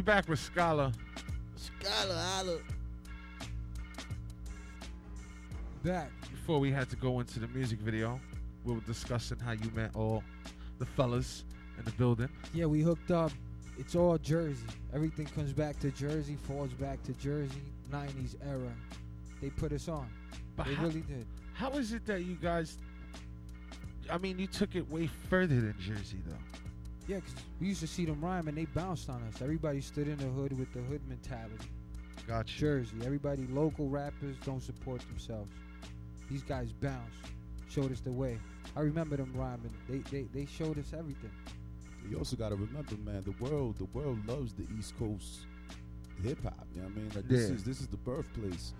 All right, we back with Scala. Scholar, holla. Back. Before we had to go into the music video, we were discussing how you met all the fellas in the building. Yeah, we hooked up. It's all Jersey. Everything comes back to Jersey, falls back to Jersey. 90s era. They put us on. But they how- really did. How is it that you guys? I mean, you took it way further than Jersey, though. Yeah, 'cause we used to see them rhyme and they bounced on us. Everybody stood in the hood with the hood mentality. Gotcha. Jersey. Everybody, local rappers don't support themselves. These guys bounced, showed us the way. I remember them rhyming. They they, they showed us everything. You also got to remember, man, the world the world loves the East Coast hip hop. You know what I mean? Like this Yeah. is this is the birthplace.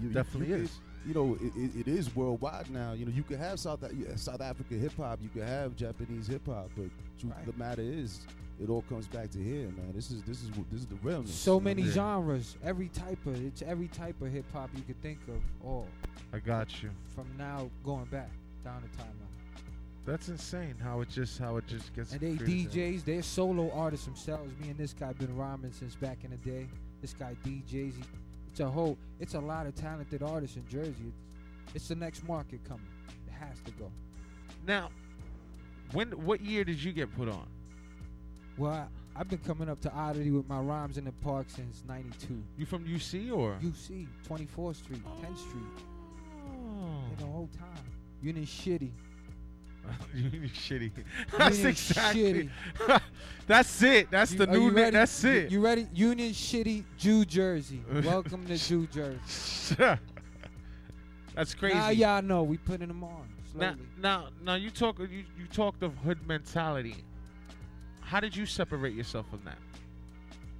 You, you- Definitely you, is. It, you know, it, it, it is worldwide now. You know, you can have South yeah, South Africa hip hop, you can have Japanese hip hop, but truth of the matter is, it all comes back to here, man. This is this is what- this is the realness. So many what I mean? genres, every type of it's every type of hip hop you could think of. All I got you. from now going back down the timeline. That's insane. How it just how it just gets. And they created. DJs, they're solo artists themselves. Me and this guy been rhyming since back in the day. This guy DJs. He, it's a whole. It's a lot of talented artists in Jersey. It's, the next market coming. It has to go. Now, when what year did you get put on? Well, I, I've been coming up to Oddateee with my rhymes in the park since '92. You from UC or? UC, 24th Street, 10th Street. Oh. The whole time. Union Shitty. Union Shitty. That's Union exactly. that's it. That's You- the new name. ready? That's You- it. You ready? Union Shitty, Jew Jersey. Welcome to Jew Jersey. That's crazy. Now y'all know we putting them on slowly. Now, now, now you talk. You, you talked of hood mentality. How did you separate yourself from that?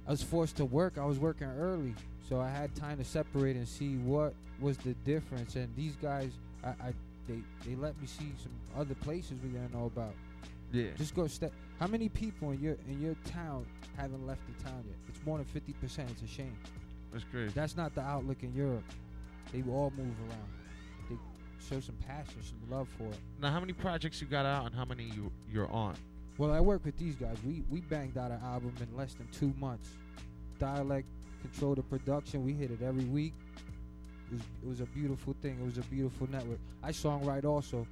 I was forced to work. I was working early, so I had time to separate and see what was the difference. And these guys, I, I they they let me see some other places we didn't know about. Yeah. Just go step. How many people in your in your town haven't left the town yet? It's more than fifty percent. It's a shame. That's crazy. That's not the outlook in Europe. They all move around. They show some passion, some love for it. Now, how many projects you got out, and how many you you're on? Well, I work with these guys. We we banged out an album in less than two months. Dälek controlled the production. We hit it every week. It was it was a beautiful thing. It was a beautiful network. I songwrite also,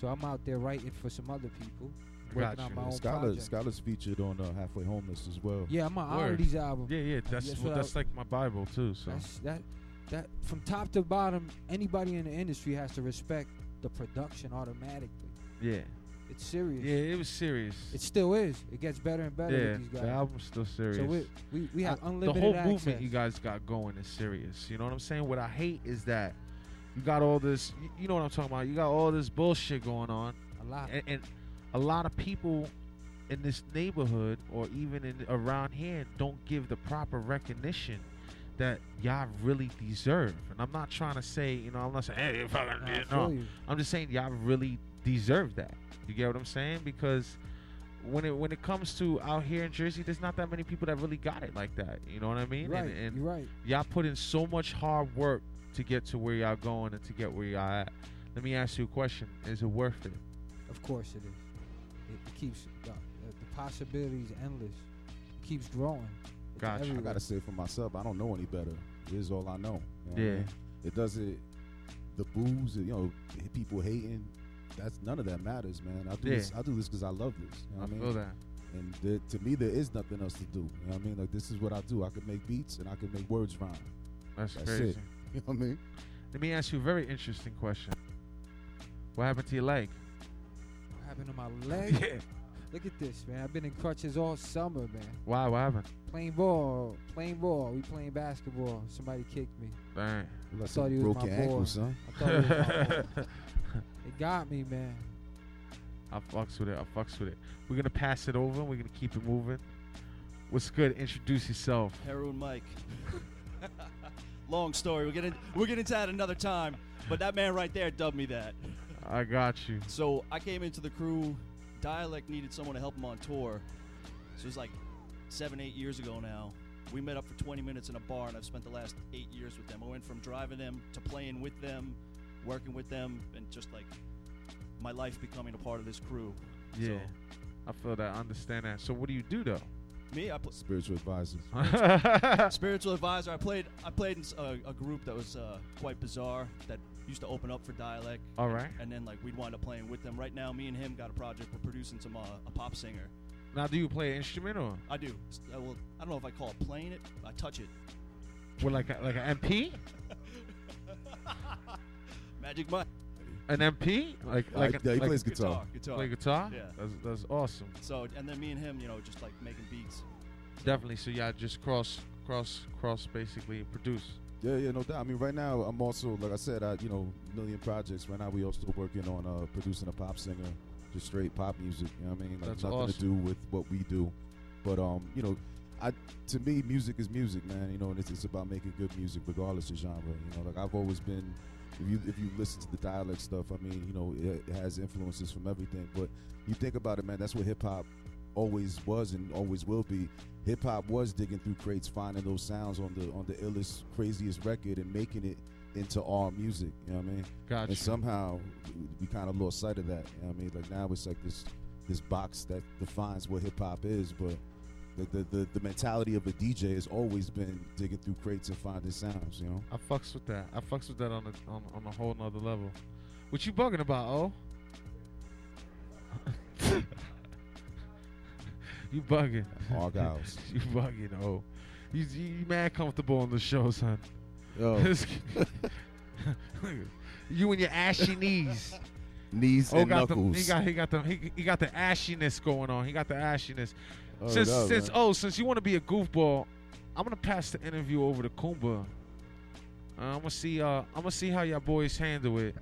so I'm out there writing for some other people, working on my own Scholar. Scholar's featured on uh, Halfway Homeless as well. Yeah, I'm on Word. Oddateee's album. Yeah, yeah. That's That's well, what I- like my Bible too. So That's that that from top to bottom, anybody in the industry has to respect the production automatically. yeah, It's serious. yeah. It was serious. It still is. It gets better and better yeah, with these guys. the album's still serious. So we we, we have I- unlimited The whole access. movement you guys got going is serious. You know what I'm saying? What I hate is that you got all this. You, you know what I'm talking about? You got all this bullshit going on. A lot. And, and a lot of people in this neighborhood or even in around here don't give the proper recognition that y'all really deserve. And I'm not trying to say, you know, I'm not saying, hey, fucking, I you feel know. you. I'm just saying y'all really deserve that. You get what I'm saying? Because when it when it comes to out here in Jersey, there's not that many people that really got it like that. You know what I mean? Right, And, and you're right. Y'all put in so much hard work to get to where y'all going and to get where y'all at. Let me ask you a question: Is it worth it? Of course it is. It, it keeps the, the possibilities endless. It keeps growing. It's Gotcha. I gotta say for myself, I don't know any better. It is all I know. You know what I Yeah. mean? It doesn't. The booze, you know, people hating. That's none of that matters, man. I do Yeah. this. I do this because I love this. You know I what I mean? feel that. And there, to me, there is nothing else to do. You know what I mean? Like this is what I do. I can make beats and I can make words rhyme. That's, That's crazy. it. You know what I mean? Let me ask you a very interesting question. What happened to your leg? What happened to my leg? Yeah. Look at this, man. I've been in crutches all summer, man. Why? What happened? Playing ball, playing ball. We playing basketball. Somebody kicked me. Dang. That's thought a he was broken my ankle, boy. son. I thought he was my boy. It got me, man. I fucks with it. I fucks with it. We're gonna pass it over. We're gonna keep it moving. What's good? Introduce yourself. Heroin Mike. Long story. We'll get in, we'll get into that another time. But that man right there dubbed me that. I got you. So I came into the crew. Dälek needed someone to help him on tour. So it was like seven, eight years ago now. We met up for 20 minutes in a bar, and I've spent the last eight years with them. I went from driving them to playing with them, working with them, and just like my life becoming a part of this crew. Yeah. I feel that. I understand that. So what do you do though? Me, I put Spiritual advisor. spiritual advisor. I played. I played in s- a, a group that was uh, quite bizarre that used to open up for Dälek. All right. And then like we'd wind up playing with them. Right now, me and him got a project. We're producing some uh, a pop singer. Now, do you play an instrument or I do. S- uh, well, I don't know if I call it playing it. I touch it. with like a, like an MP? Magic Mike. An MP? Like Uh, like yeah, he like plays guitar. Guitar. Play guitar? Yeah. That's that's awesome. So and then me and him, you know, just like making beats. Definitely. So y'all just cross cross cross basically produce. Yeah, yeah, no doubt. I mean, right now I'm also, like I said, I you know, million projects. Right now we also working on uh, producing a pop singer, just straight pop music. You know what I mean? Like That's nothing awesome. to do with what we do, but um, you know, I to me music is music, man. You know, and it's, it's about making good music regardless of genre. You know, like I've always been. If you if you listen to the Dälek stuff, I mean, you know, it, it has influences from everything. But you think about it, man. That's what hip hop always was and always will be. Hip hop was digging through crates, finding those sounds on the on the illest, craziest record, and making it into our music. You know what I mean? Gotcha. And somehow we, we kind of lost sight of that. You know what I mean? Like now it's like this this box that defines what hip hop is, but. The, the, the, the mentality of a DJ has always been digging through crates and finding sounds, you know. I fucks with that. I fucks with that on a on, on a whole nother level. What you bugging about, oh? you bugging. Argyles. you bugging, oh. You, you, you mad comfortable on the show, son. Yo. you and your ashy knees. Knees oh, and got knuckles. The, he got he got the he, he got the ashiness going on. He got the ashiness. Oh, since no, since man. oh since you want to be a goofball, I'm gonna pass the interview over to Kumba. Uh, I'm gonna see uh I'm gonna see how y'all boys handle it.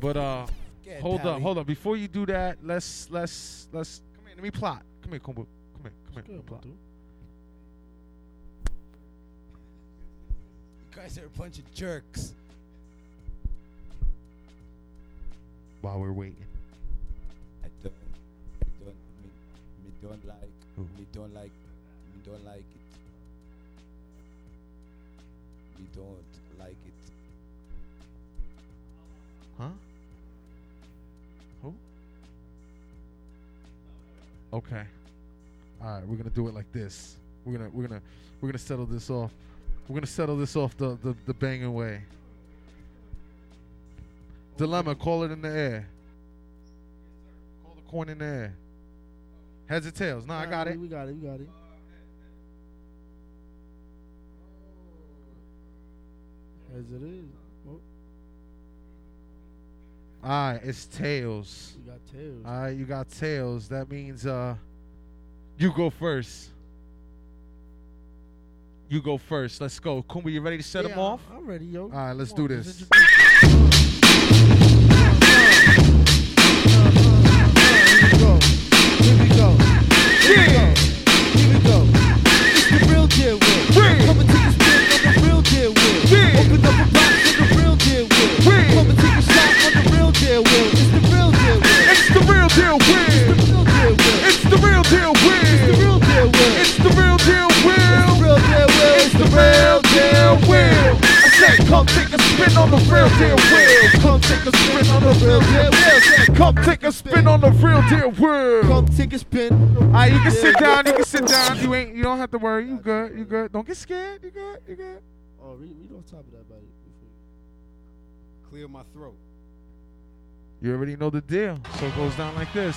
But uh ahead, hold up, hold up. Before you do that, let's let's let's come here, let me plot. Come here, Kumba. Come here, come here. Plot. You guys are a bunch of jerks. While we're waiting. I don't, I don't, me, me don't like, Who? me don't like, me don't like it. Me don't like it. Huh? Who? Okay. All right, we're gonna do it like this. We're gonna we're gonna we're gonna settle this off. We're gonna settle this off the the, the banging way. Dilemma, call it in the air. Call the coin in the air. Heads or tails? No, I got it. We got it. We got it. As it is. Oh, All right, it's tails. we got tails. All right, you got tails. That means uh, you go first. You go first. Let's go. Kumba, you ready to set Yeah, them off? I'm ready, yo. All right, let's Come do on, this. Here spin on the real deal wheel. Come take a spin on the real deal wheel. Come take a spin on the real deal wheel. Come take a spin. Alright, you can sit Yeah. down. You can sit down. You ain't. You don't have to worry. You good. You good. Don't get scared. You good. You good. Oh, read, read on top of that, buddy. Clear my throat. You already know the deal. So it goes down like this.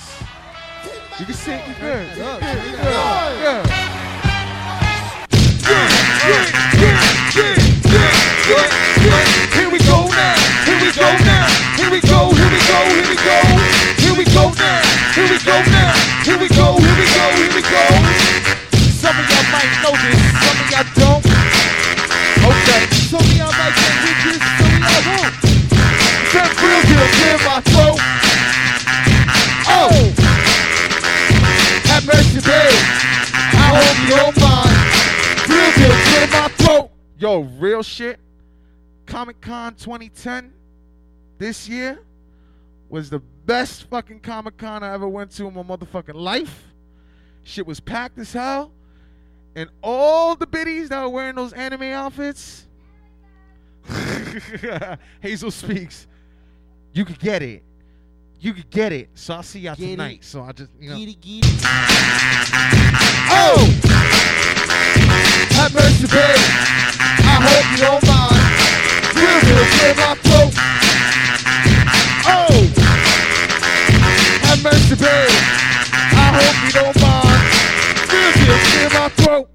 You can sit. You good. You Up, good. turn You it good. up. Yeah. Yo, real shit. Comic Con 2010 this year was the best fucking Comic Con I ever went to in my motherfucking life. Shit was packed as hell. And all the biddies that were wearing those anime outfits. Hazel speaks. You could get it. You could get it. So I'll see y'all Get it. tonight. So I just, you know. Get it, get it. Oh! Have mercy, babe. I hope you don't mind. Real clear my throat. Oh! Have mercy, babe. I hope you don't mind. Real clear my throat.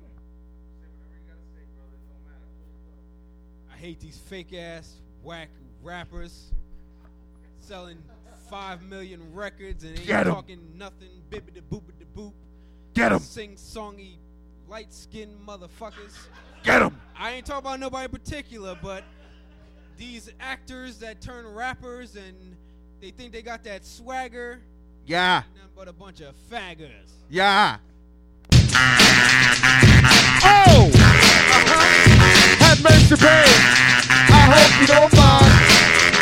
I hate these fake ass whack rappers selling five million records and ain't Get 'em. talking nothing bibbity boopity boop. Get 'em. Sing songy light skinned motherfuckers. Get 'em. I ain't talking about nobody in particular, but these actors that turn rappers and they think they got that swagger. Yeah. Nothing but a bunch of faggers. Yeah. Oh! Uh-huh. Have mercy, babe. I hope you don't mind.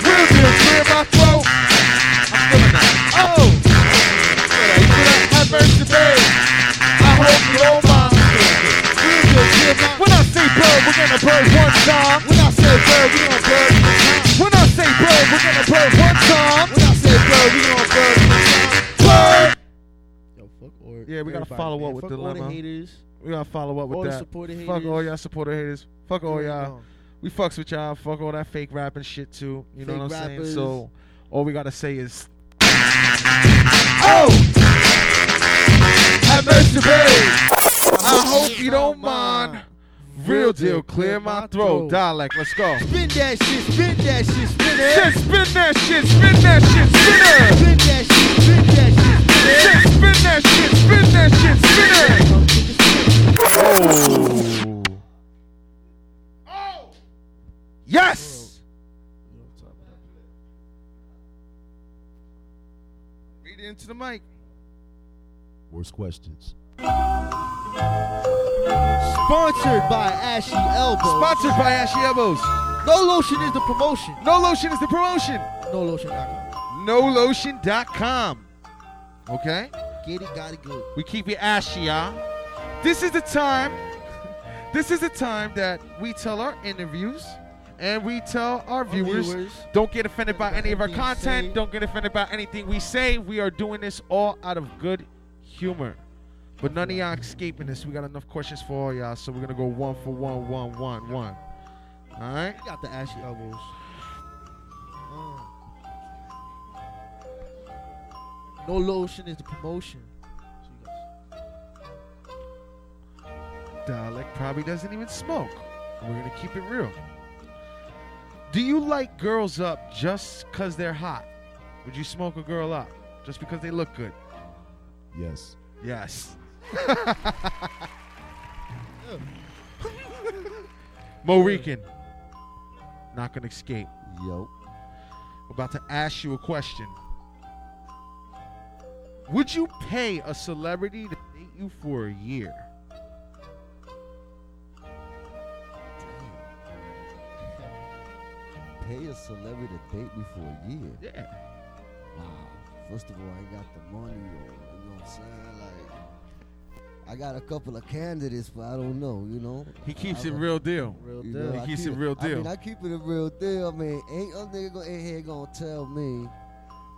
Real deal, clear my throat. I'm feeling that. Oh! Have mercy, babe. When I say bird, we're gonna bird one time. When I say bird, we're gonna bird one time. When I say bird, we're gonna bird one time. When I say bird, we're gonna bird one time. Bird! Yo, fuck or Yeah, we gotta everybody, follow man. up with fuck Dilemma. All the haters. We gotta follow up with All the that. supporter Fuck all y'all supporter haters. Fuck all y'all. We fucks with y'all. Fuck all that fake rapping shit too. You know what I'm rappers. saying? So all we gotta say is Oh! Have mercy, babe. I hope you don't mind. Real deal, clear my throat. Dälek, let's go. Spin that shit, spin that shit, spin it. Shit, spin that shit, spin that shit, spin it. Spin that shit, spin that shit, spin it. Shit, spin that shit, spin that shit, spin it. Oh. Yes. Read it into the mic. Worst questions. Sponsored by Ashy Elbows. Sponsored by Ashy Elbows. No lotion is the promotion. No lotion is the promotion. No lotion.com. NoLotion.com. Okay? Get it, got it good. We keep it ashy, y'all. This is the time. This is the time that we tell our interviews and we tell our viewers, viewers. don't get offended by any of our content. Don't get offended by anything we say. We are doing this all out of good humor. But none of y'all escaping this. We got enough questions for all y'all, so we're gonna go one for one, one, one, one. All right. You got the Ashy Elbows. No lotion is the promotion. Dälek probably doesn't even smoke. We're gonna keep it real. Do you like girls up just cause they're hot? Would you smoke a girl up just because they look good? Yes. Yes. Mo Rican. Not gonna escape. Yo. About to ask you a question. Would you pay a celebrity to date you for a year? Pay a celebrity to date me for a year. Yeah. Wow. First of all, I ain't got the money, or you know what I'm saying? Like, I got a couple of candidates, but I don't know. You know. He keeps I- it real deal. you He know, I keeps keep it real I mean, deal. I keep it a real deal. I mean, ain't a nigga gonna, in here gonna tell me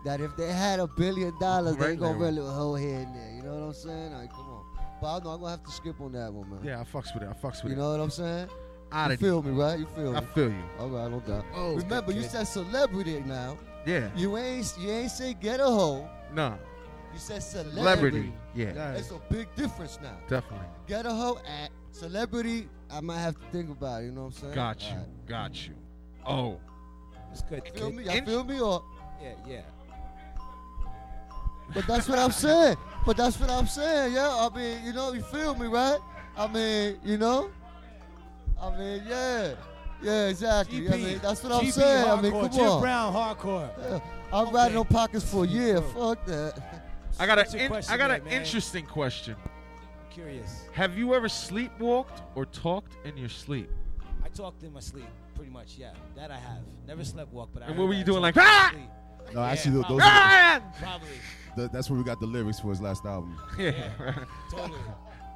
that if they had a billion dollars, they Right gonna now. really hold head in there. You know what I'm saying? Like, come on. But I know I'm gonna have to skip on that one, man. Yeah, I fucks with it. I fucks with You it. You know what I'm saying? Oddateee. You feel me, right? You feel me? I feel you. All right, no doubt. Oh, Remember, good you said celebrity now. Yeah. You ain't you ain't say get a hoe. No, You said celebrity. Celebrity, yeah. It's a big difference now. definitely. Get a hoe at celebrity. I might have to think about it. You know what I'm saying? Got you. Alright. Got you. Oh. It's good. Feel me? Y'all feel me or? Yeah, yeah. But that's what I'm saying. But that's what I'm saying. Yeah. I mean, you know, you feel me, right? I mean, you know. I mean, yeah. Yeah, exactly. I mean, that's what I'm GP saying. I mean, hardcore. come Jim on. Brown hardcore. Yeah. I'm riding on pockets for a year. Fuck that. I got What's an in, question I got there, an man? interesting question. Curious. Have you ever sleepwalked or talked in your sleep? I talked in my sleep, pretty much. Yeah, that I have. Never slept walk, but I. And what were you I doing, like, "Ah!" No, Yeah, actually, those probably. are Ah! Probably. the, that's where we got the lyrics for his last album. Yeah. totally,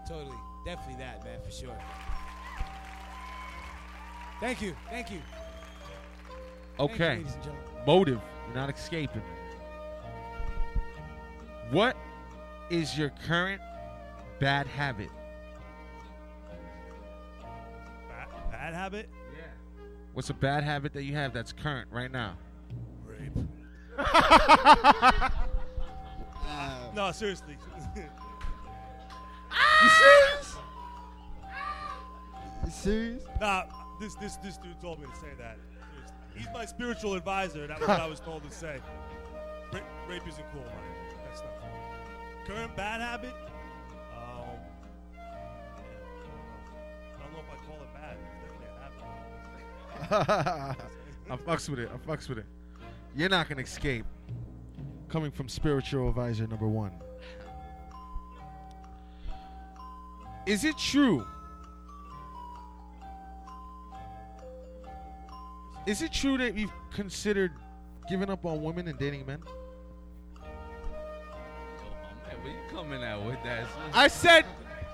totally, definitely that, man, for sure. Thank you, thank you. Thank you, Okay. ladies and gentlemen. Motive. You're not escaping. What is your current bad habit? Bad, bad habit? Yeah. What's a bad habit that you have that's current right now? Rape. no, seriously. You serious? You serious? Nah, this this this dude told me to say that. He's my spiritual advisor. That was what I was told to say. Rape, rape isn't cool, man. Current bad habit? Um, I don't know if I call it bad. It's definitely a habit. I fucks with it. I fucks with it. You're not gonna escape. Coming from spiritual advisor number one. Is it true? Is it true that you've considered giving up on women and dating men? Man, where you coming at with that? I said,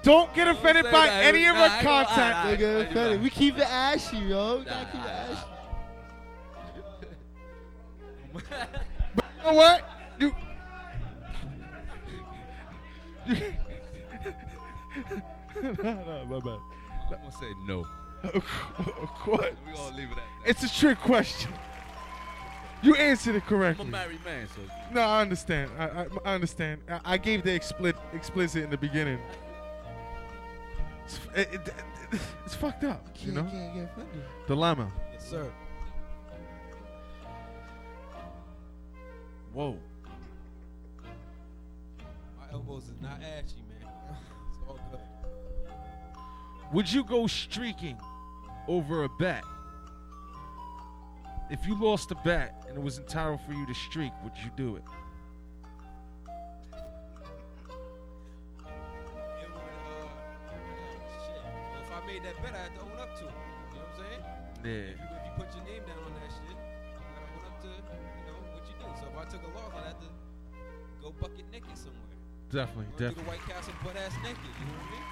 don't get offended say by that. any of Nah, our I content. I- I- Nigga, offended. We keep it ashy, yo. We Nah, gotta keep it ashy. You know what? You. no, no, my bad. I'm gonna say no. what? We gonna leave it at that. It's a trick question. You answered it correctly. I'm correctly. a married man, so No, I understand. I, I, I understand. I, I gave the explicit explicit in the beginning. It's, it, it- it's fucked up, you know. Can't get offended. Dilemma. Yes, sir. Whoa. My elbows is not ashy, man. It's all good. Would you go streaking over a bet? If you lost a bet and it was entitled for you to streak, would you do it? It would, uh, shit. Well, if I made that bet, I had to own up to it. You know what I'm saying? Yeah. If you, if you put your name down on that shit, you gotta own up to, you know, what you do. So if I took a loss, I'd have to go bucket naked somewhere. Definitely, Or do the definitely. White Castle butt ass naked. You know what I mean?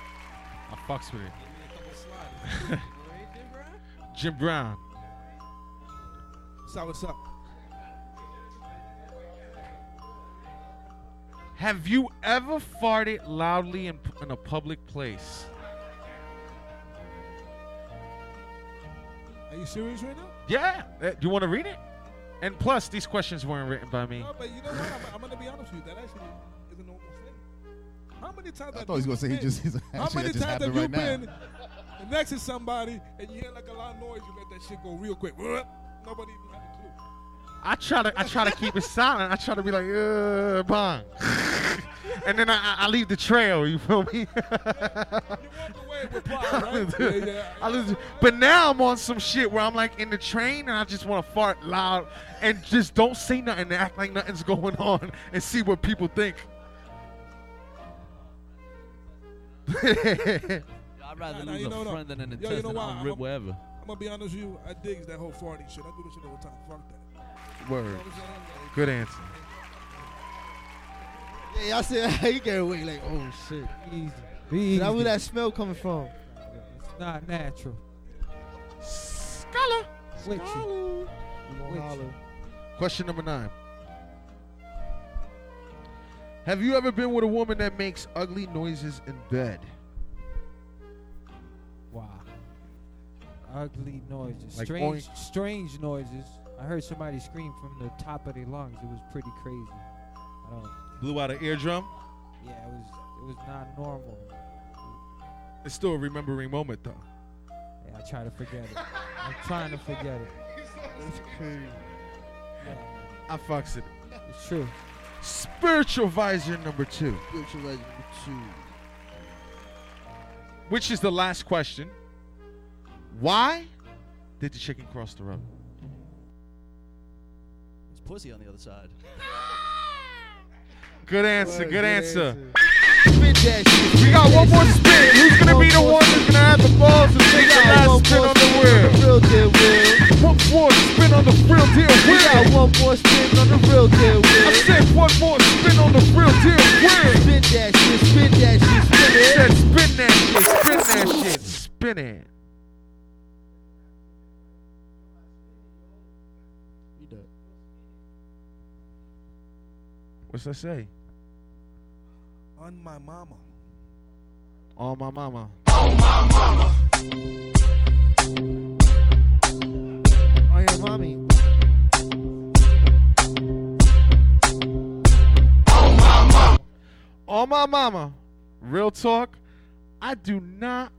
I fucks with it. Give me a couple slides. you know? Jim Brown. So what's up? Have you ever farted loudly in, in a public place? Are you serious right now? Yeah. Uh, do you want to read it? And plus, these questions weren't written by me. No, but you know what? I'm, I'm gonna be honest with you. That actually is a normal thing. How many times? I have thought he was gonna say he been- just- he's How actually many that just times have happened you right been next to somebody and you hear like a lot of noise? You let that shit go real quick. Nobody I try to I try to keep it silent. I try to be like, uh, bang. and then I, I- I leave the trail. You feel me? right? Yeah, yeah. I lose- but now I'm on some shit where I'm like in the train and I just want to fart loud and just don't say nothing and act like nothing's going on and see what people think. I'd rather Nah, nah, lose you a know, no. friend than an Yo, you know intestine. why? I'll I'm wherever. I'm gonna be honest with you. I dig that whole farting shit. I do this shit all the time. Fuck that. Word. Good answer. Yeah, y'all said he get away like, oh shit, easy. Be That's where that smell coming from. It's not natural. Scholar. With you. With you. Question number nine. Have you ever been with a woman that makes ugly noises in bed? Wow. Ugly noises. Like strange, strange noises. I heard somebody scream from the top of their lungs. It was pretty crazy. I don't. Blew out an eardrum? Yeah, it was. It was not normal. It's still a remembering moment, though. Yeah, I try to forget it. I'm trying to forget it. It's crazy. I fucks it. It's true. Spiritual visor number two, Spiritual legend number two. which is the last question. Why did the chicken cross the road? It's pussy on the other side. Good answer. Good, good answer. answer. Spit that shit. We got one more spin. Who's gonna be the one that's gonna have the balls to take the last spin on the wheel? real deal wheel. One more spin on the real deal We got one more spin on the real deal I said one more spin on the real deal wheel. Spin that shit, spin that shit, spin it. spin that shit. Spin that shit. Spin it. What's that say? On my mama. On my mama. On my mama. On your mommy. On my mama. Real talk. I do not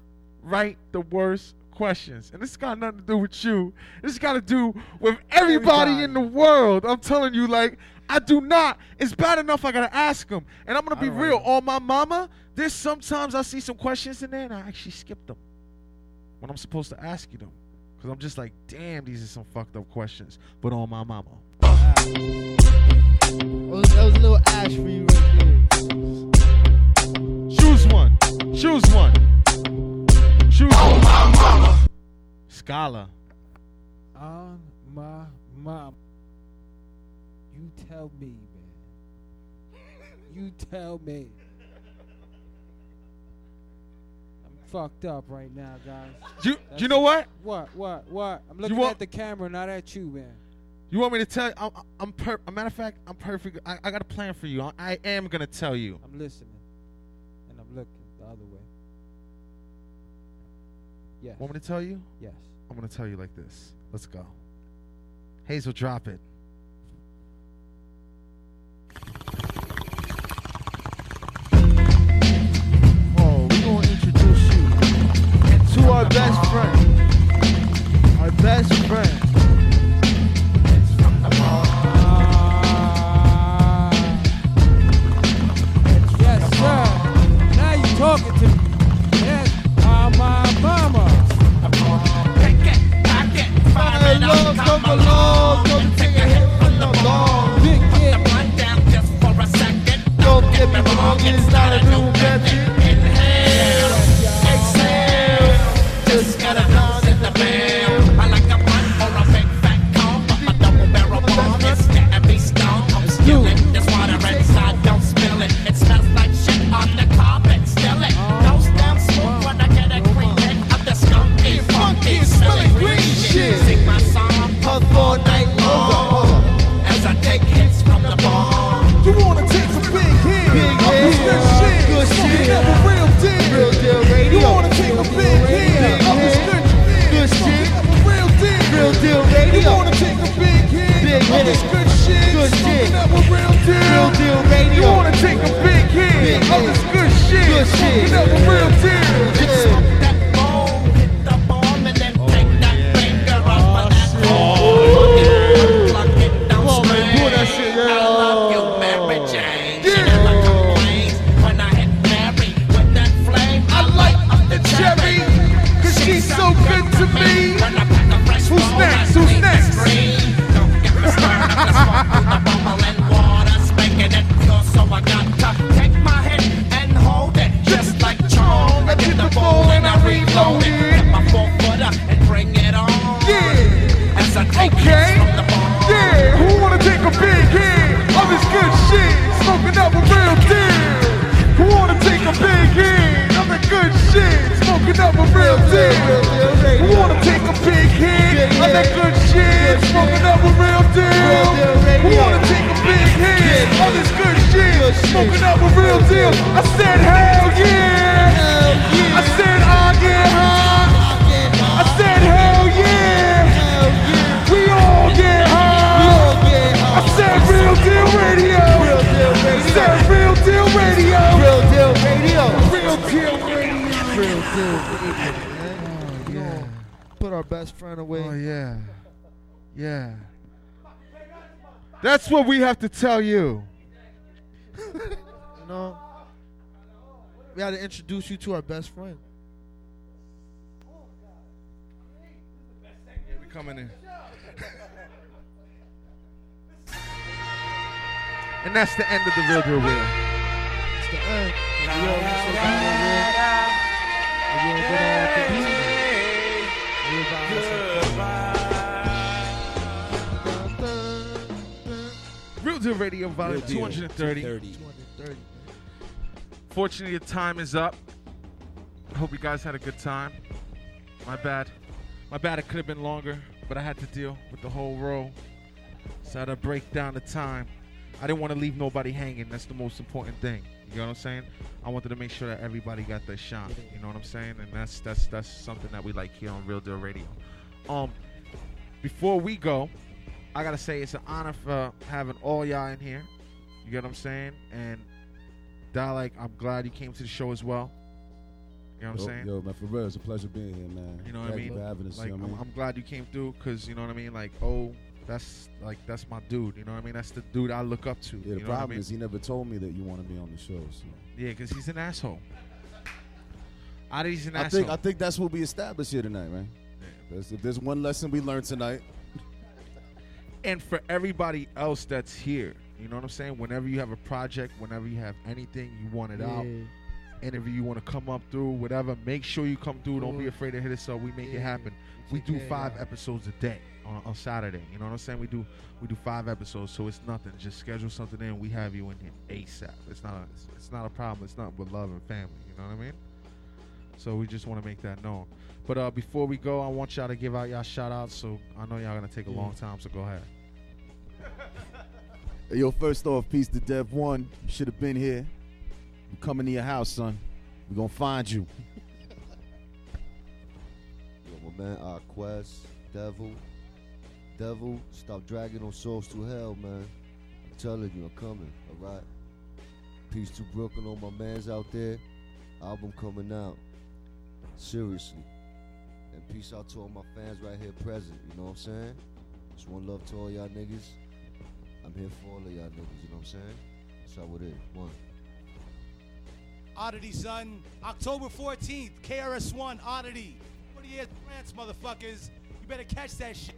write the worst questions. And this got nothing to do with you. This got to do with everybody, Everybody. in the world. I'm telling you, like, I do not. It's bad enough I got to ask them. And I'm going to be real. On my mama, there's sometimes I see some questions in there and I actually skip them when I'm supposed to ask you them. Because I'm just like, damn, these are some fucked up questions. But on my mama. That was, that was a little ash for you right there. Choose one. Choose one. Choose one. Oh, my mama. Scholar. On my mom. You tell me, man. You tell me. I'm fucked up right now, guys. You, That's- you know what? What? What? What? I'm looking want- at the camera, not at you, man. You want me to tell you? I'm, I'm per- a matter of fact, I'm perfect. I, I got a plan for you. I, I am going to tell you. I'm listening, Yes. Want me to tell you? Yes. I'm going to tell you like this. Let's go. Hazel, drop it. Oh, we gonna introduce you to our best friend. Our best friend. Yes, sir. Now you talking to me. Love come along, don't take a hit from the ball. Don't get me wrong, it's not a new method. A big hit Big of hit. this good shit? Good shit. Know, the real deal. Deal. We wanna take a big hit on that good shit. Smoking up with real deal. We wanna take a big hit on this good shit. Smoking up with real deal. I said hell yeah. I said I get high. I said hell yeah. We all get high. I said real deal radio. Real deal radio. Said real deal radio. Real deal radio. Real deal radio. Real man. You know, Put our best friend away. Oh yeah. Yeah. That's what we have to tell you. You know, we got to introduce you to our best friend. Yeah, we coming in. and that's the end of the real deal wheel. It's the end. Real Deal Radio Volume Real Deal, 230. 230. Fortunately, your time is up. I hope you guys had a good time. My bad. My bad, it could have been longer, but I had to deal with the whole row. So I had to break down the time. I didn't want to leave nobody hanging. That's the most important thing. You know what I'm saying? I wanted to make sure that everybody got their shot. You know what I'm saying? And that's that's that's something that we like here on Real Deal Radio. Um, before we go, I gotta say it's an honor for having all y'all in here. You get what I'm saying? And Dälek, I'm glad you came to the show as well. You know what I'm yo, saying? Yo, man, for real, it's a pleasure being here, man. You know what I Thank you mean? for having us. like, you know what I I'm, mean? I'm glad you came through because you know what I mean. Like, oh, that's like that's my dude. You know what I mean? That's the dude I look up to. Yeah, the you know problem I mean? is he never told me that you want to be on the show. So Yeah, because he's an asshole. Out he's an I asshole. think I think that's what we established here tonight, man. There's, if there's one lesson we learned tonight, and for everybody else that's here, you know what I'm saying? Whenever you have a project, whenever you have anything you want it out, interview you want to come up through, whatever, make sure you come through. Don't be afraid to hit us up. We make it happen. We do five episodes a day on, on Saturday. You know what I'm saying? We do we do five episodes, so it's nothing. Just schedule something in. We have you in here ASAP. It's not a, it's, it's not a problem. It's not with love and family. You know what I mean? So we just want to make that known. But uh, before we go, I want y'all to give out y'all shout outs. So I know y'all gonna take a Yeah. long time. So go ahead. Hey, yo, first off, peace to Dev One. You should have been here. I'm coming to your house, son. We're gonna find you. Yo, my man, uh, Quest, Devil, Devil, stop dragging those souls to hell, man. I'm telling you, I'm coming. All right. Peace to Brooklyn, all my mans out there. Album coming out. Seriously. And peace out to all my fans right here present. You know what I'm saying? Just one love to all y'all niggas. I'm here for all of y'all niggas. You know what I'm saying? That's how it is. One. Oddateee, son. October 14th, KRS1, Oddateee. 40 years France, motherfuckers. You better catch that shit.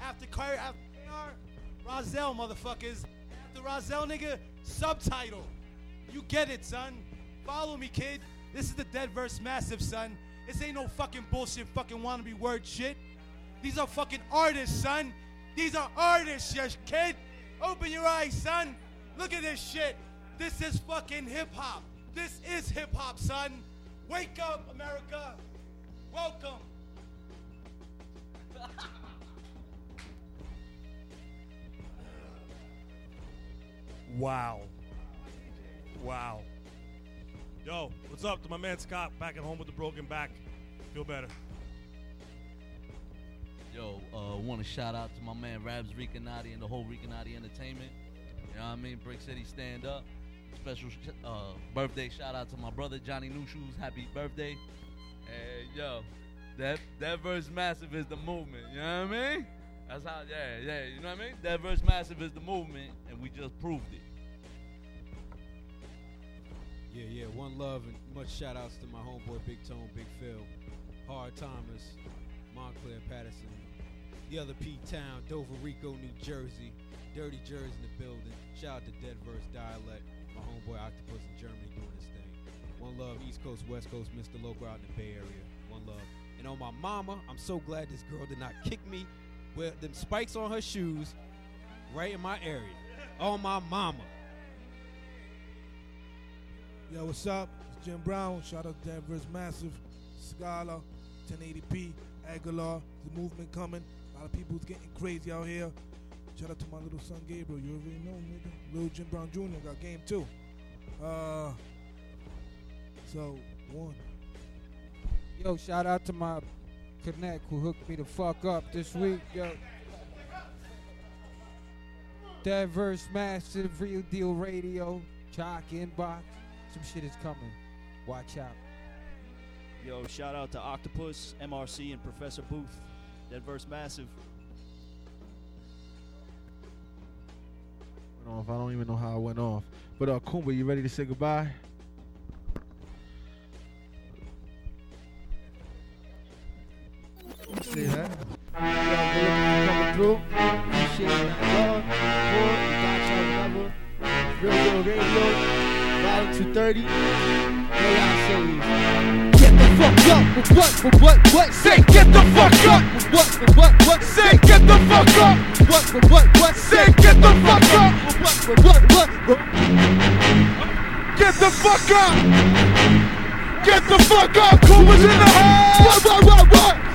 After KR, after KR, Rozelle, motherfuckers. After Rozelle, nigga, subtitle. You get it, son. Follow me, kid. This is the Deadverse Massive, son. This ain't no fucking bullshit, fucking wannabe word shit. These are fucking artists, son. These are artists, yes, kid. Open your eyes, son. Look at this shit. This is fucking hip hop. This is hip hop, son. Wake up, America. Welcome. Wow. Wow. Yo, what's up to my man Scott back at home with the broken back? Feel better. Yo, uh, want to shout out to my man Rabs Recanati and the whole Recanati Entertainment. You know what I mean? Brick City Stand Up. Special sh- uh, birthday shout out to my brother Johnny New Shoes. Happy birthday. And yo, that Deadverse massive is the movement. You know what I mean? That's how. Yeah, yeah. You know what I mean? Deadverse massive is the movement, and we just proved it. Yeah, yeah. One love and much shout outs to my homeboy Big Tone, Big Phil, Hard Thomas, Montclair Paterson, the other P Town, Dover Rico, New Jersey, Dirty Jersey in the building. Shout out to Dead Verse Dälek, my homeboy Oktopus in Germany doing his thing. One love, East Coast, West Coast, Mr. Local out in the Bay Area. One love. And on my mama, I'm so glad this girl did not kick me with them spikes on her shoes right in my area. On my mama. Yo, what's up? It's Jim Brown. Shout out to Deadverse Massive, Scholar, 1080p, Aguilar, the movement coming. A lot of people's getting crazy out here. Shout out to my little son Gabriel. You already know, nigga. Little Jim Brown Jr. got game too. Uh, so one. Yo, shout out to my connect who hooked me the fuck up this week. Yo. Deadverse, massive, real deal radio, chalk inbox. Some shit is coming. Watch out. Yo, shout out to Oktopus, MRC, and Professor Booth. Deadverse Massive. Went off. I don't even know how I went off. But uh, Kumba, you ready to say goodbye? Say that. coming through. Love, war, gotcha, whatever. Real Radio, volume 230. Chaos Series. Get the fuck up what, what, what? Say, get the fuck up what, what, what? Say, get the fuck up what, what, what? Say, get the fuck up what, what, what? what? Get the fuck up! Get the fuck up! Kuma's in the house! What, what, what, what?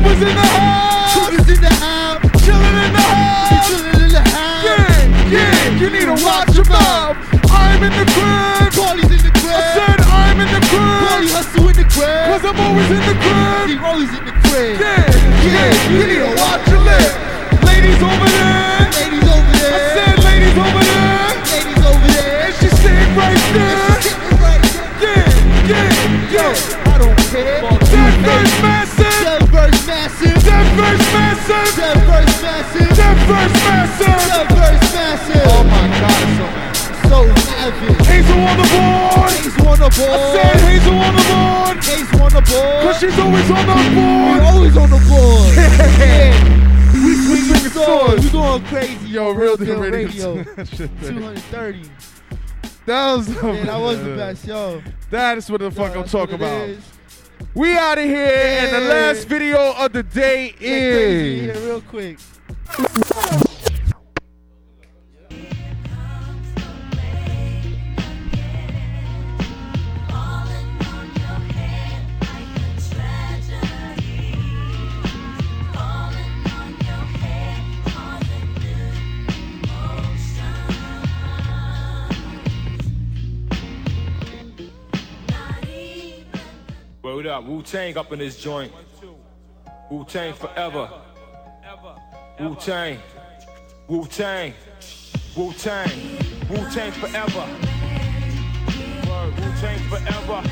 Kuma's in the house! Kuma's in the house! Chillin' in the house! Chillin' in the house! Yeah, yeah, you need to watch your mouth! I'm in the crib! Party's in the crib! I said I'm in the crib! Party hustle in the crib! Cause I'm always in the crib! He always in the crib! Yeah, yeah, you need to watch your lip! Ladies over there! Ladies over there! I said ladies over there! Ladies over there! And she's sitting right there! Yeah, yeah, yeah! I don't care! Deadverse massive! Deadverse massive! Deadverse massive! Deadverse massive! Deadverse massive! Deadverse massive! Oh my god, it's so so savage! Hazel on the board! Hazel on the board! I said Hazel on the board! Hazel on the board! Cause she's always on the board! We're always on the board! Yeah. We swinging swinging swords! swords. We going crazy! Yo, Real Deal Deal Radio. Radio! That shit there. 230. That was the Yeah, that was the best show. That is what the fuck I'm talking about. is. We out of here, and the last video of the day is. real quick. Word up, Wu Tang up in this joint. Wu Tang forever. Wu Tang. Wu Tang. Wu Tang. Wu Tang forever. Wu Tang forever.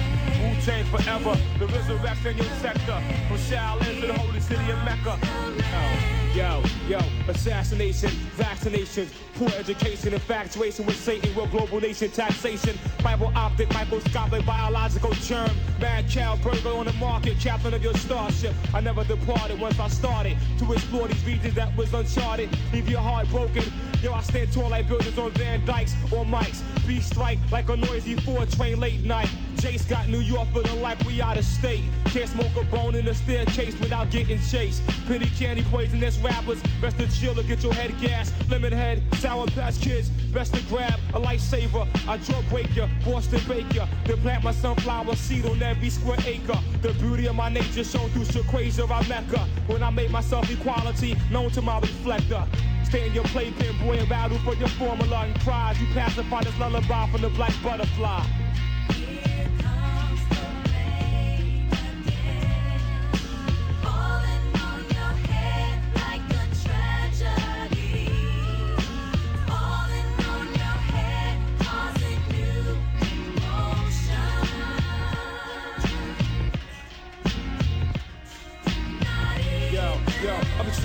Wu Tang forever. The resurrection your sector. From Shaolin to the holy city of Mecca. Yo, yo, assassination, vaccinations, poor education, infatuation with Satan, world global nation, taxation, Bible optic, microscopic, biological germ, mad cow burger on the market, captain of your starship. I never departed once I started to explore these regions that was uncharted. Leave your heart broken. Yo, I stand tall like buildings on Van Dykes or Mikes. Be strike like a noisy four train late night. Jace got New York feeling like we out of state. Can't smoke a bone in the staircase without getting chased. Penny candy poisonous rappers. Best to chill or get your head gas. Lemon head, sour patch kids. Best to grab a lifesaver. I drug break ya, Boston Baker. Then plant my sunflower seed on every square acre. The beauty of my nature shown through Shaquasia I Mecca. When I make myself equality, known to my reflector. Stay in your playpen, boy, and battle for your formula and cries. You pacify this lullaby from the black butterfly.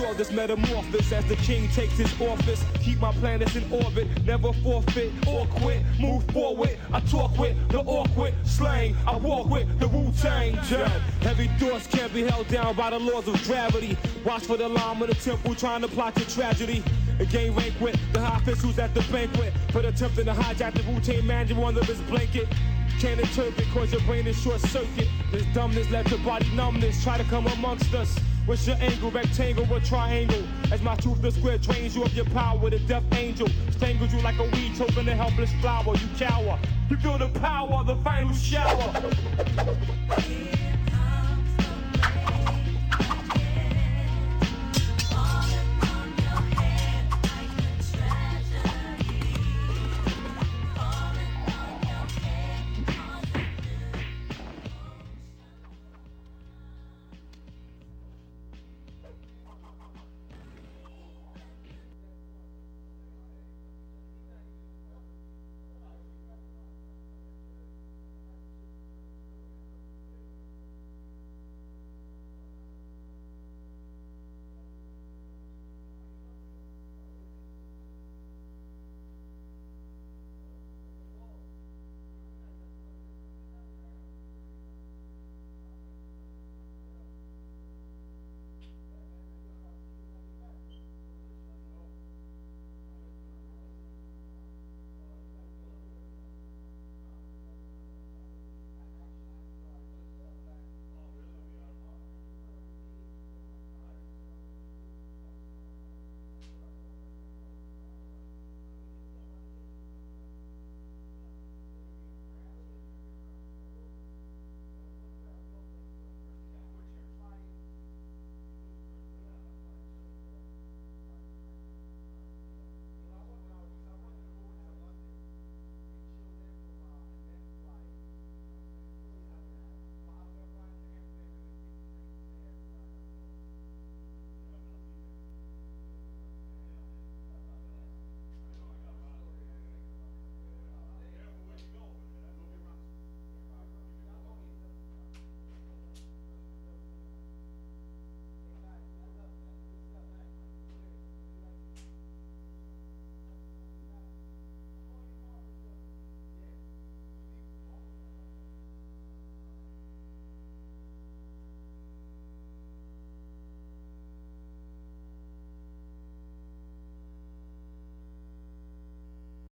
I'm this metamorphosis as the king takes his office. Keep my planets in orbit, never forfeit or quit. Move forward, I talk with the awkward slang. I walk with the Wu Tang. Heavy doors can't be held down by the laws of gravity. Watch for the alarm in the temple trying to plot your tragedy. A rank with the high officials at the banquet. For attempting to hijack the Tang manager under his blanket. Can't interpret cause your brain is short circuit. This dumbness left your body numbness. Try to come amongst us. What's your angle, rectangle or triangle? As my toothless square drains you of your power, the death angel strangles you like a weed choking a helpless flower. You cower. You feel the power the final shower.